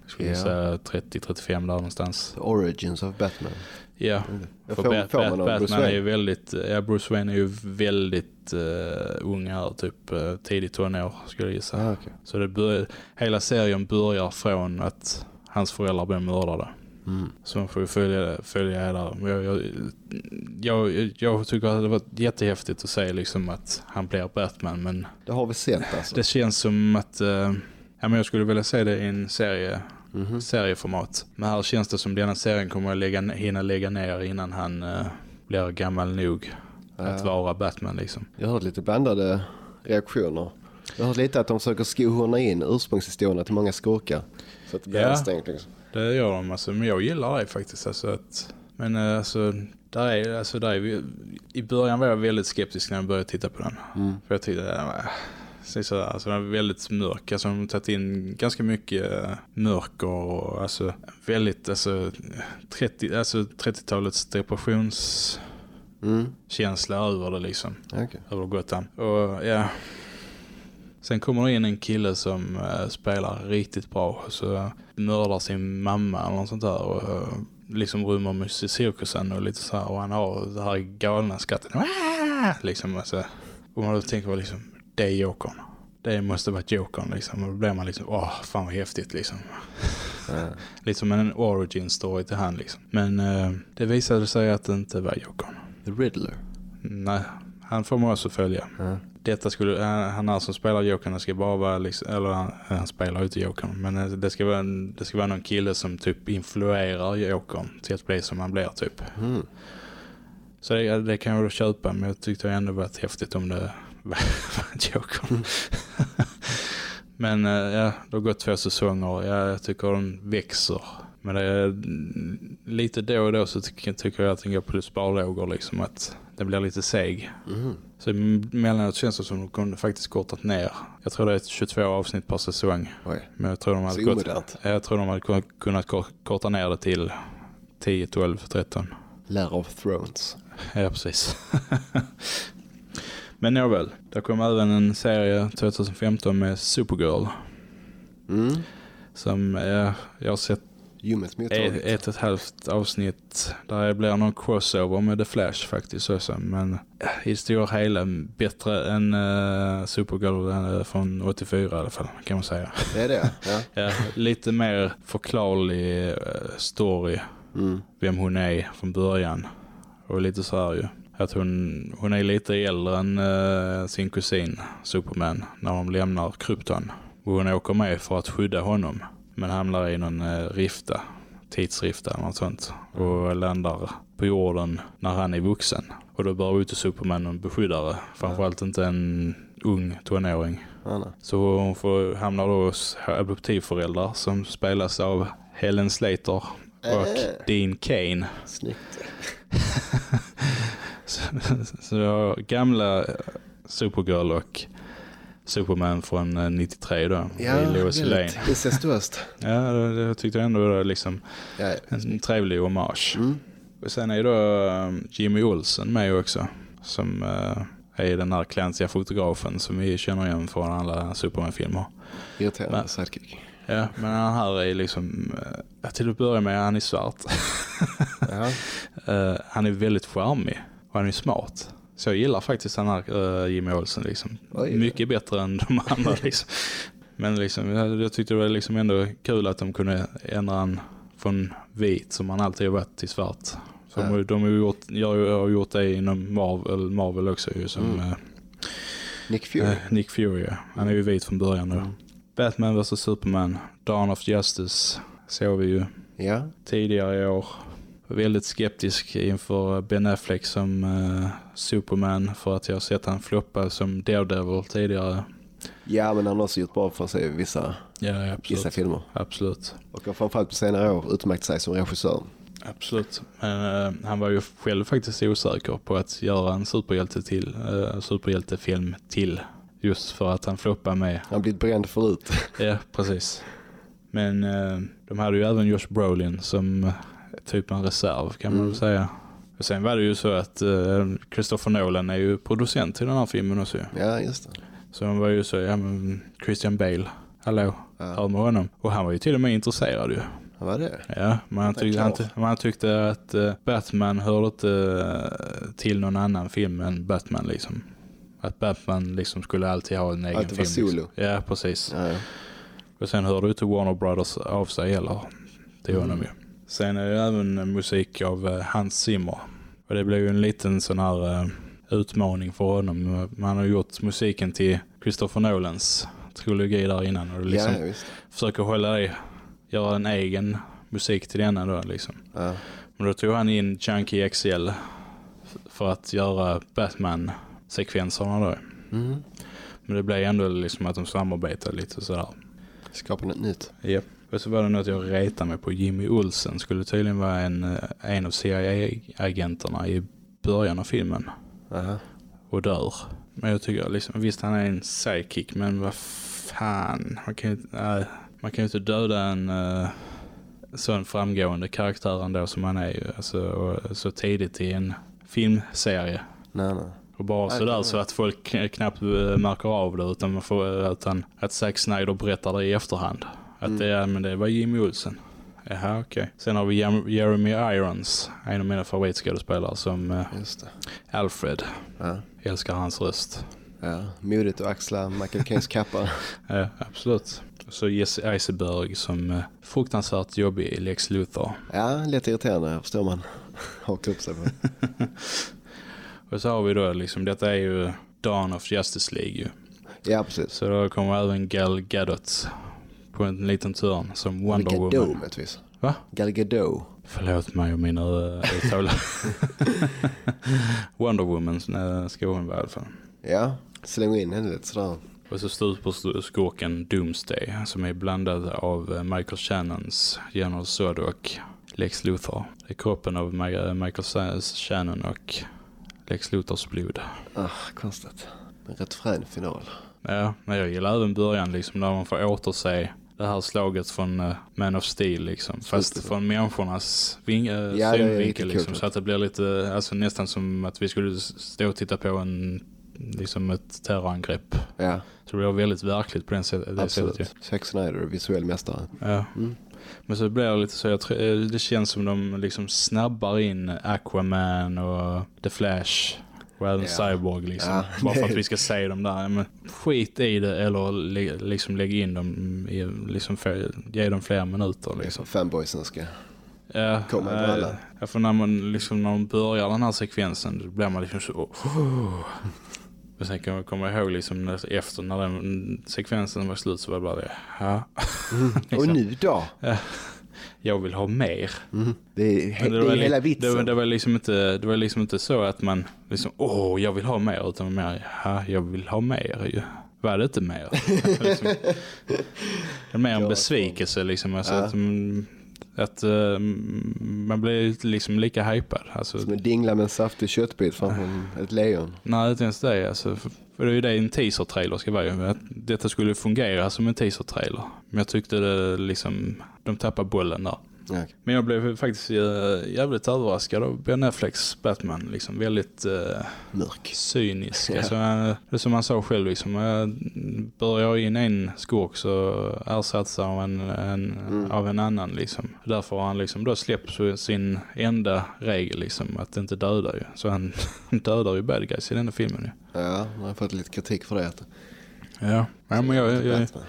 Skulle Ja. säga 30-35 där någonstans. The Origins of Batman. Ja, Jag för Bat- får man av Bat- Bruce Batman är ju väldigt, ja Bruce Wayne är ju väldigt uh, ung här, typ uh, tidigt tonår skulle jag gissa. Ah, okej. Så det bör, hela serien börjar från att hans föräldrar blev mördade. Mm. Så man får ju följa, följa det där. Jag, jag, jag, jag tycker att det var jättehäftigt att se liksom att han blir Batman. Men Det har vi sett alltså. det känns som att eh, ja, men jag skulle vilja se det i en serie, Mhm. serieformat. Men här känns det som denna serien kommer att lägga, hinna lägga ner innan han eh, blir gammal nog att Ja. vara Batman liksom. Jag har hört lite blandade reaktioner. Jag har hört lite att de försöker skohorna in ursprungshistorierna till många skurkar. Så att det blir Ja. ansträngt liksom. Det gör de alltså, men jag gillar det faktiskt. Alltså att, men eh, alltså, där är, alltså där är i början var jag väldigt skeptisk när jag började titta på den. Mm. För jag tyckte, äh, så sådär, alltså den är väldigt mörk. Alltså de har tagit in ganska mycket äh, mörker och alltså väldigt, alltså 30, alltså 30-talets depressionskänsla Mm. över det liksom. Okej. Över Gotham. Och ja. Sen kommer det in en kille som äh, spelar riktigt bra. Så mördar sin mamma eller något sånt där. Och äh, liksom rymmer med sig cirkusen och lite så här. Och han har det här galna skrattet. "Ah!" Liksom alltså. Och man då tänker liksom, det är Jokern. Det måste vara Jokern liksom. Och då blir man liksom, åh fan vad häftigt liksom. Ja. Lite som en origin story till han liksom. Men äh, det visade sig att det inte var Jokern. The Riddler. Nej, han får man också följa. Ja. Detta skulle, han han här som spelar Jokern, ska bara vara liksom, eller han, han spelar inte Jokern, men eh, det ska, vara, en- det ska vara någon kille som typ influerar Jokern till att bli som han blir typ. Mm. Så det, det kan jag då köpa, men jag tyckte ändå varit häftigt om det var Jokern. men eh, ja, det har gått två säsonger, ja, jag tycker den växer. Men det är mm, lite då och då så tycker, tycker jag att den går på sparlågor liksom, att den blir lite seg. Mm. Så emellanåt känns det som att de faktiskt kortat ner. Jag tror det är 22 avsnitt per säsong. Oj. Men jag tror de hade, gått, jag tror de hade kun- kunnat kor- korta ner det till 10, 12, 13. Lär of Thrones. Ja, precis. Men nåväl, det kom även en serie 2015 med Supergirl. Mm. Som eh, jag har sett ett, ett och ett halvt avsnitt där det blir någon crossover med The Flash faktiskt också. Men eh, i stora hela bättre än uh, Supergirl uh, från 84 i alla fall kan man säga. Det är det, ja. Ja, lite mer förklarlig uh, story Mm. vem hon är från början. Och lite så här ju. Att hon, hon är lite äldre än uh, sin kusin Superman när de lämnar Krypton. Och hon åker med för att skydda honom. Men hamnar i någon uh, rifta, tidsrifta eller något sånt. Och landar på jorden när han är vuxen. Och då bör ut Superman en beskyddare. Framförallt inte en ung tonåring. Ja. Så hon får, hamnar då hos adoptivföräldrar som spelas av Helen Slater och Äh. Dean Kane. Snyggt. Så, så jag har gamla eh, Supergirl och Superman från eh, 93 då. Ja, i Lois Lane. incestuöst. Ja, det, det tyckte jag ändå var liksom Ja, ja. en trevlig hommage. Mm. Och sen är ju då eh, Jimmy Olsen med också. Som eh, är den här klantiga fotografen som vi känner igen från alla Superman-filmer. Irriterande sidekick. Ja, men han här är liksom, eh, till att börja med han är svart. Eh, han är väldigt charmig han är smart. Så jag gillar faktiskt den här uh, Jimmy Olsen liksom. Mycket bättre än de andra liksom. Men liksom, jag, jag tyckte det var liksom ändå kul att de kunde ändra han från vit som han alltid har varit till svart. Så Ja. de, de har gjort, jag har gjort det inom Marvel, Marvel också ju, som Mm. eh, Nick Fury. eh, Nick Fury. ja. Han är ju vit från början nu. Mm. Batman vs Superman, Dawn of Justice såg vi ju Ja, tidigare i år. Väldigt skeptisk inför Ben Affleck som eh, Superman för att jag har sett han floppa som Daredevil tidigare. ja men han har också gjort bra för sig i vissa, Ja, vissa filmer. Absolut. Och har framförallt på senare år utmärkt sig som regissör. Absolut. Men eh, han var ju själv faktiskt osäker på att göra en superhjälte till, eh, superhjältefilm till. Just för att han floppade med. Han blivit bränd förut. Ja, precis. Men eh, de hade ju även Josh Brolin som typ en reserv kan man Mm. väl säga. Och sen var det ju så att eh, Christopher Nolan är ju producent till den här filmen också. Ja, just det. Så han var ju så, ja men Christian Bale, hallå, Ja, hör med honom. Och han var ju till och med intresserad ju. var det? Ja, men han Det är tyckte, han, han tyckte att eh, Batman hörde inte eh, till någon annan film än Batman liksom. Att Batman liksom skulle alltid ha en egen Alltid vara film. solo. Liksom. Ja, precis. Ja, ja. Och sen hörde ju inte Warner Brothers av sig heller till Mm. honom ju. Sen är det även musik av eh, Hans Zimmer. Och det blev ju en liten sån här eh, utmaning för honom. Man har gjort musiken till Christopher Nolans trilogi där innan. Och liksom ja, försöker hålla det, göra en egen musik till denna då liksom. Ja. Men då tog han in Chunky XL för att göra Batman-sekvenserna då. Mm. Men det blev ändå liksom att de samarbetade lite sådär. Skapa något nytt. Japp. Och så var det något jag retade mig på. Jimmy Olsen skulle tydligen vara en, eh, en av CIA-agenterna i början av filmen. Aha. Och dör. Men jag tycker liksom, visst han är en sidekick men vad fan. Man kan ju inte, nej, man kan ju inte döda en uh, sån framgående karaktär ändå som han är ju. Alltså, och, så tidigt i en filmserie. Nej, nej. Och bara sådär kan så att folk knappt eh, märker av det utan, man får, utan att Zack Snyder berättar det i efterhand. Att Mm. det, är, men det var Jimmy Olsen. Jaha, okej. Sen har vi Jeremy Irons, en av mina favoritskådespelare som eh. Alfred. Ja. Älskar hans röst. Ja. Modigt att axla Michael Caines kappa. Ja, absolut. Så Jesse Eisenberg som eh, fruktansvärt jobbig i Lex Luthor. Ja, lätt irriterande förstår man. Haka upp sig på. Och så har vi då liksom, detta är ju Dawn of Justice League ju. Ja, precis. Så då kommer även Gal Gadot på en liten törn som Wonder Gal Gadot Woman. möjligtvis. Va? Gal Gadot. Förlåt mig och mina uh, uttal. Wonder Woman äh, ska hon vara i alla fall. Ja, släng in henne lite sådär. Och så stuper skurken Doomsday som är blandad av eh, Michael Shannons General Zod och Lex Luthor. Det är kroppen av Michael Shannon och Lex Luthors blod. Ah, konstigt. En rätt frän final. Ja, men jag gillar även början liksom när man får återse det här slaget från uh, Man of Steel liksom. Fast från människornas ving- uh, Ja, synvinkel liksom. Så att det blir lite, alltså nästan som att vi skulle stå och titta på en, liksom ett terrorangrepp. Ja, Så det blir väldigt verkligt på den sättet. Det sättet absolut. Zack Snyder, visuell mästare. ja. Mm. Men så blir det lite så, jag eh, det känns som de liksom snabbar in Aquaman och The Flash och även Ja. Cyborg liksom. Ja. Bara för att vi ska se dem där. Men skit i det eller le, liksom lägg in dem i, liksom för, ge dem fler minuter liksom. som fanboysen ska. Ja, Komma i eh, brallan. ja, för när man liksom när man börjar den här sekvensen då blir man liksom så oh. Och sen kan man komma ihåg liksom när, efter när den sekvensen var slut så var det bara det. Ja, Och Liksom. nu då? Jag vill ha mer. Mm. Det he- det är var, hela li- vitsen. det, det, var liksom inte, det var liksom inte så att man liksom, åh jag vill ha mer utan mer, ja jag vill ha mer ju. Var det inte mer? liksom, det är mer en besvikelse liksom. Alltså Ja. att, mm, att eh, man blir liksom lika hypad. Alltså, Som en dingla med en saftig köttbit framför ett lejon. nej inte ens det. Alltså, för, det är ju det en teaser-trailer ska vara. Att detta skulle fungera som en teaser-trailer. Men jag tyckte det liksom, de tappade bollen där. Ja. Men jag blev faktiskt eh, jävligt överraskad av Ben Afflecks Batman. Liksom väldigt eh, Mörk. cynisk. Ja. Alltså, eh, det är som han sa själv, liksom, eh, börjar jag in en skurk så ersätts av en, en, Mm. av en annan. Liksom. Därför har han liksom då släppt sin enda regel, liksom, att inte döda. Ju. Så han dödar ju bad guys i denna filmen. Ju. Ja, man har fått lite kritik för det. Ja. ja, men jag, jag, Batman.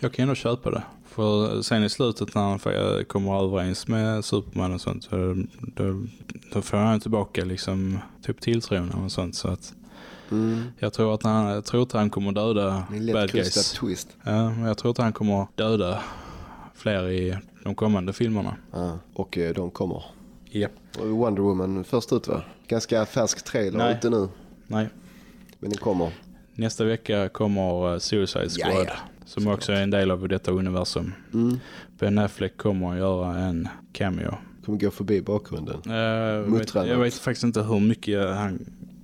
jag kan ändå köpa det. För sen i slutet när han får- kommer överens med Superman och sånt, så då, då får han tillbaka liksom typ tilltron och sånt. Så att Mm. jag tror att han, jag tror inte han kommer döda bad guys. twist. Ja, men jag tror inte han kommer döda fler i de kommande filmerna. Ja. Och eh, de kommer. Och Wonder Woman först ut va? Ganska färsk trailer Nej. ute nu. Nej. Men den kommer. Nästa vecka kommer eh, Suicide Squad. Ja, ja. Som också är en del av detta universum. Mm. Ben Affleck kommer att göra en cameo. Kommer gå förbi bakgrunden. Eh, jag, vet, jag vet faktiskt inte hur mycket han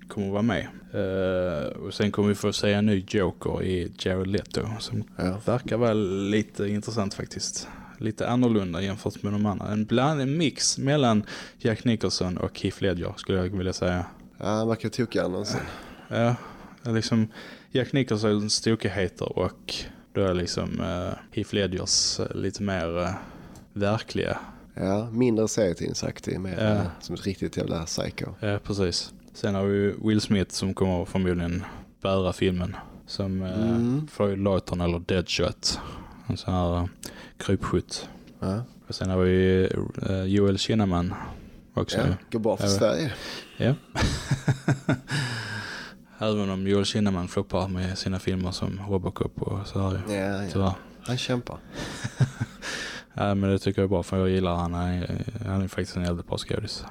kommer vara med. Eh, och sen kommer vi få se en ny Joker i Jared Leto. Som Ja. verkar vara lite intressant faktiskt. Lite annorlunda jämfört med de andra. En bland en mix mellan Jack Nicholson och Keith Ledger skulle jag vilja säga. Ja, han verkar tokig annonsen. Ja, liksom Jack Nicholsons tokigheter och då är liksom uh, Heath Ledgers eh, lite mer eh, verkliga. Ja, mindre serietidningsaktig. Mer Ja. eh, som ett riktigt jävla psycho. Ja, precis. Sen har vi Will Smith som kommer förmodligen bära filmen. Som uh, Mm. Floyd Lawton eller Deadshot. En sån här uh, krypskytt. Ja, Och sen har vi uh, Joel Kinnaman också. ja. går bra för. Sverige. Ja. Även om Joel Kinnaman floppar med sina filmer som Robocop och så här. Ja, ja. Tyvärr. Han kämpar. Ja, men det tycker jag är bra för jag gillar han. Han är, faktiskt en jävligt bra skådis.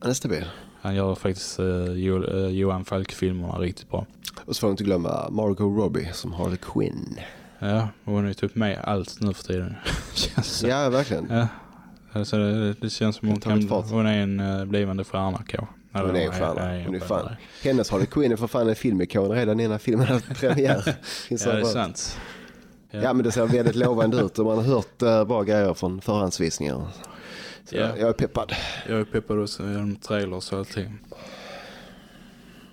Han är stabil. Han gör faktiskt uh, jo, eh, Johan Falk-filmerna riktigt bra. Och så får vi inte glömma Margot Robbie som Harley Quinn. Ja, hon är typ med allt nu för tiden. Ja, verkligen. ja. Alltså det, det känns som hon, kan, hon är en uh, blivande stjärna kanske. Hon är en stjärna. Hon är fan. Hennes Harley Quinn är för fan en filmikon redan innan filmen har premiär. Ja, det är sant. Ja men det ser väldigt lovande ut och man har hört uh, bra grejer från förhandsvisningar. Så Ja. jag är peppad. Jag är peppad också genom trailers och allting.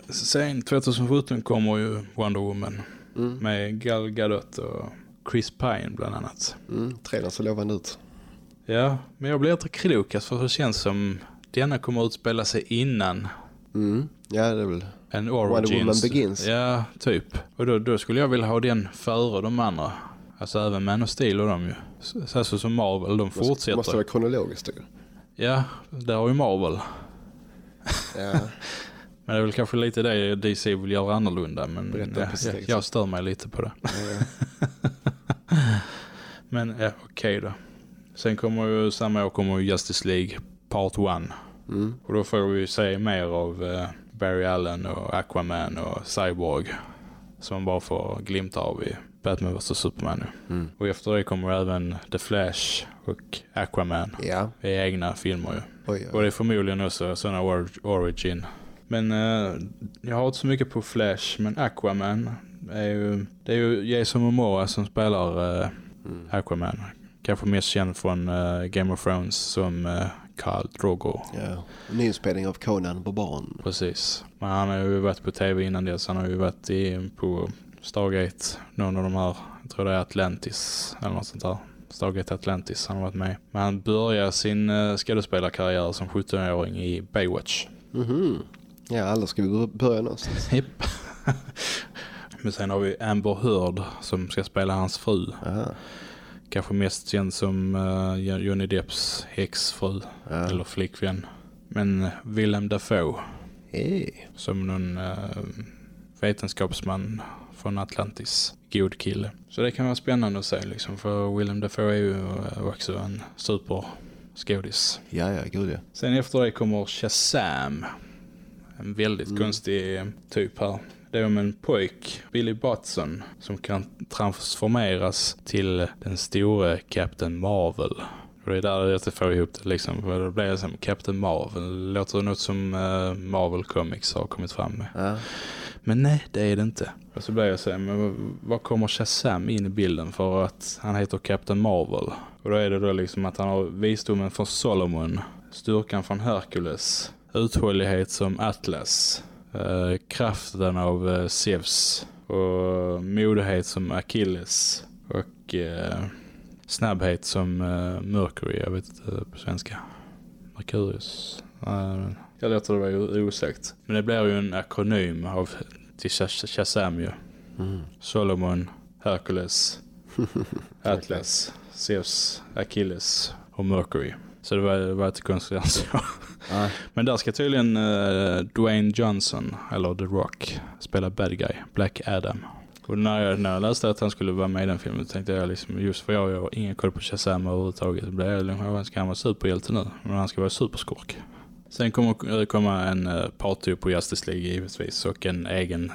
Sen 2017 kommer ju Wonder Woman Mm. med Gal Gadot och Chris Pine bland annat. Mm, trailern ser lovande ut. Ja, men jag blir inte klok för det känns som denna kommer utspela sig innan Mm. Ja det är väl. en Wonder Origins. Woman Begins. Ja, typ. Och då, då skulle jag vilja ha den före de andra. Alltså även Man of Steel och de ju. Så, alltså som Marvel, de Måste, fortsätter. måste vara kronologiskt tycker Ja, där har ju Marvel. Ja. Men det är väl kanske lite det DC vill göra annorlunda. Men Berätta ja, jag, jag stör mig lite på det. Ja. Men ja, okej då. Sen kommer ju samma år kommer ju Justice League Part 1. Mm. Och då får vi se mer av eh, Barry Allen och Aquaman och Cyborg. Som man bara får glimta av i Batman vs Superman nu. Mm. Och efter det kommer även The Flash och Aquaman Ja. i egna filmer ju. Oj, Och oj. det är förmodligen också sådana or origin. Men eh, jag har inte så mycket på Flash, men Aquaman är ju, det är ju Jason Momoa som spelar eh, Mm. Aquaman. Kanske mest känd från eh, Game of Thrones som uh, Khal Drogo. Ja. Nyinspelning av Conan Barbaren. Precis. Men han har ju varit på tv innan dess. Han har ju varit i, på Stargate, någon av de här, jag tror det är Atlantis eller något sånt där. Stargate Atlantis. Han har varit med. Men han började sin uh, skådespelarkarriär som 17-åring i Baywatch. Mhm. Ja, alla ska vi börja någonstans. Japp. Men sen har vi Amber Heard som ska spela hans fru. Aha. Kanske mest känd som uh, Johnny Depps exfru Ja. eller flickvän. Men Willem Dafoe Hey. som någon uh, vetenskapsman från Atlantis. God kille. Så det kan vara spännande att se liksom. För Willem Dafoe är ju eh, också en superskådis. Ja, ja, gud ja. Sen efter det kommer Shazam. En väldigt konstig eh, typ här. Det är om en pojk, Billy Batson, som kan transformeras till den stora Captain Marvel. Och det är där jag får ihop det liksom. För det blir som Captain Marvel. Det låter något som eh, Marvel Comics har kommit fram med. ja. Men nej, det är det inte. Och så blir jag så men vad- vad kommer Shazam in i bilden för att han heter Captain Marvel? Och då är det då liksom att han har visdomen från Solomon, styrkan från Hercules, uthållighet som Atlas, eh, kraften av eh, Zeus och modighet som Achilles och eh, snabbhet som eh, Mercury, jag vet inte på svenska. Mercurius. Eh, jag låter det vara osagt. Men det blir ju en akronym av till Shaz- Shazam ju. Mm. Solomon, Hercules, Atlas, Zeus, Achilles och Mercury. Så det var, det var inte konstigt än så. Men där ska tydligen eh, Dwayne Johnson, eller The Rock, spela bad guy, Black Adam. Och när jag, när jag läste att han skulle vara med i den filmen tänkte jag liksom, just för jag, jag har ingen koll på Shazam överhuvudtaget. Så blev jag liksom, ska han vara superhjälte nu? Men han ska vara superskurk. Sen kommer det komma en uh, party på Justice League givetvis och en egen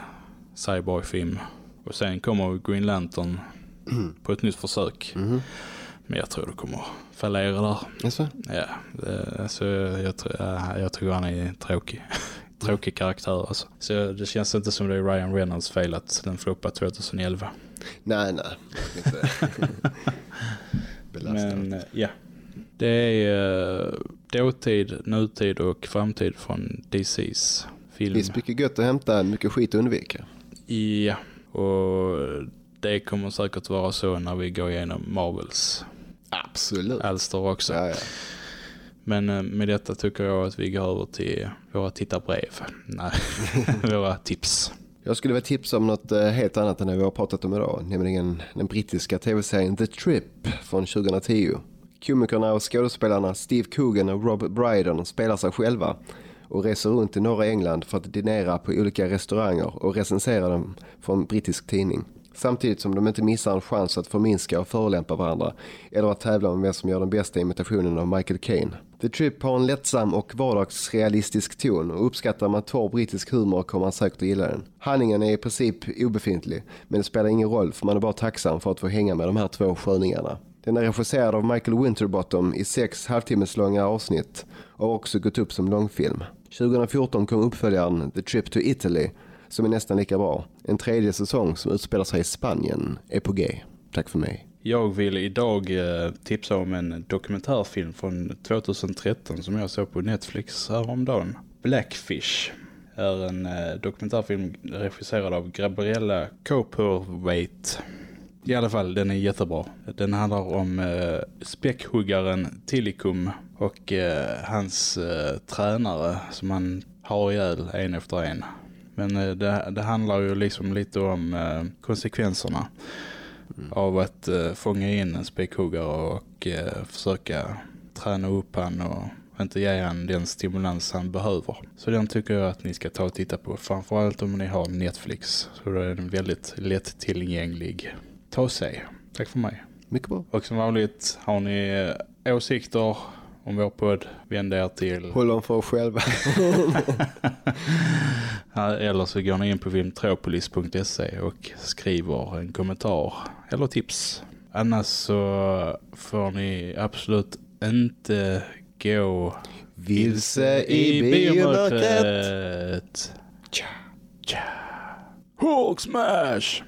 cyborg-film. Och sen kommer Green Lantern på ett nytt försök. Mhm. Men jag tror det kommer fallera där. Jaså? Ja, det, alltså, jag, jag tror han är tråkig. tråkig karaktär alltså. Så det känns inte som det är Ryan Reynolds fel att den floppade 2011. Nej, nej. Inte. Men eh, ja, det är uh, dåtid, nutid och framtid från DCs film. Visst mycket gött att hämta, mycket skit att undvika. Ja, och det kommer säkert vara så när vi går igenom Marvels Absolut. alster också. Ja, ja. Men eh, med detta tycker jag att vi går över till våra tittarbrev. Nej, våra tips. Jag skulle vilja tipsa om något eh, helt annat än det vi har pratat om idag, nämligen den brittiska tv-serien The Trip från 2010. Komikerna och skådespelarna Steve Coogan och Rob Brydon spelar sig själva och reser runt i norra England för att dinera på olika restauranger och recensera dem från brittisk tidning. Samtidigt som de inte missar en chans att förminska och förolämpa varandra eller att tävla om vem som gör den bästa imitationen av Michael Caine. The Trip har en lättsam och vardagsrealistisk ton och uppskattar man torr brittisk humor kommer man säkert att gilla den. Handlingen är i princip obefintlig men det spelar ingen roll för man är bara tacksam för att få hänga med de här två sköningarna. Den är regisserad av Michael Winterbottom i sex halvtimmeslånga avsnitt och har också gått upp som långfilm. 2014 kom uppföljaren The Trip to Italy som är nästan lika bra. En tredje säsong som utspelar sig i Spanien är på G. Tack för mig. Jag vill idag eh, tipsa om en dokumentärfilm från 2013 som jag såg på Netflix häromdagen. Blackfish är en eh, dokumentärfilm regisserad av Gabriella Copperwaite. I alla fall, den är jättebra. Den handlar om eh, späckhuggaren Tillicum och eh, hans eh, tränare som han har ihjäl en efter en. Men eh, det, det handlar ju liksom lite om eh, konsekvenserna av att eh, fånga in en späckhuggare och försöka träna upp han och inte ge han den stimulans han behöver. Så den tycker jag att ni ska ta och titta på. Framförallt om ni har Netflix. Så då är den väldigt lättillgänglig. Ta och se. Tack för mig. Mycket bra. Och som vanligt har ni åsikter om vår podd. Vänd er till Håll dem för er själva. Eller så går ni in på filmtropolis.se och skriver en kommentar eller tips. Annars så får ni absolut inte gå Vilse i biomörkret. Tja. Tja. Hulk smash!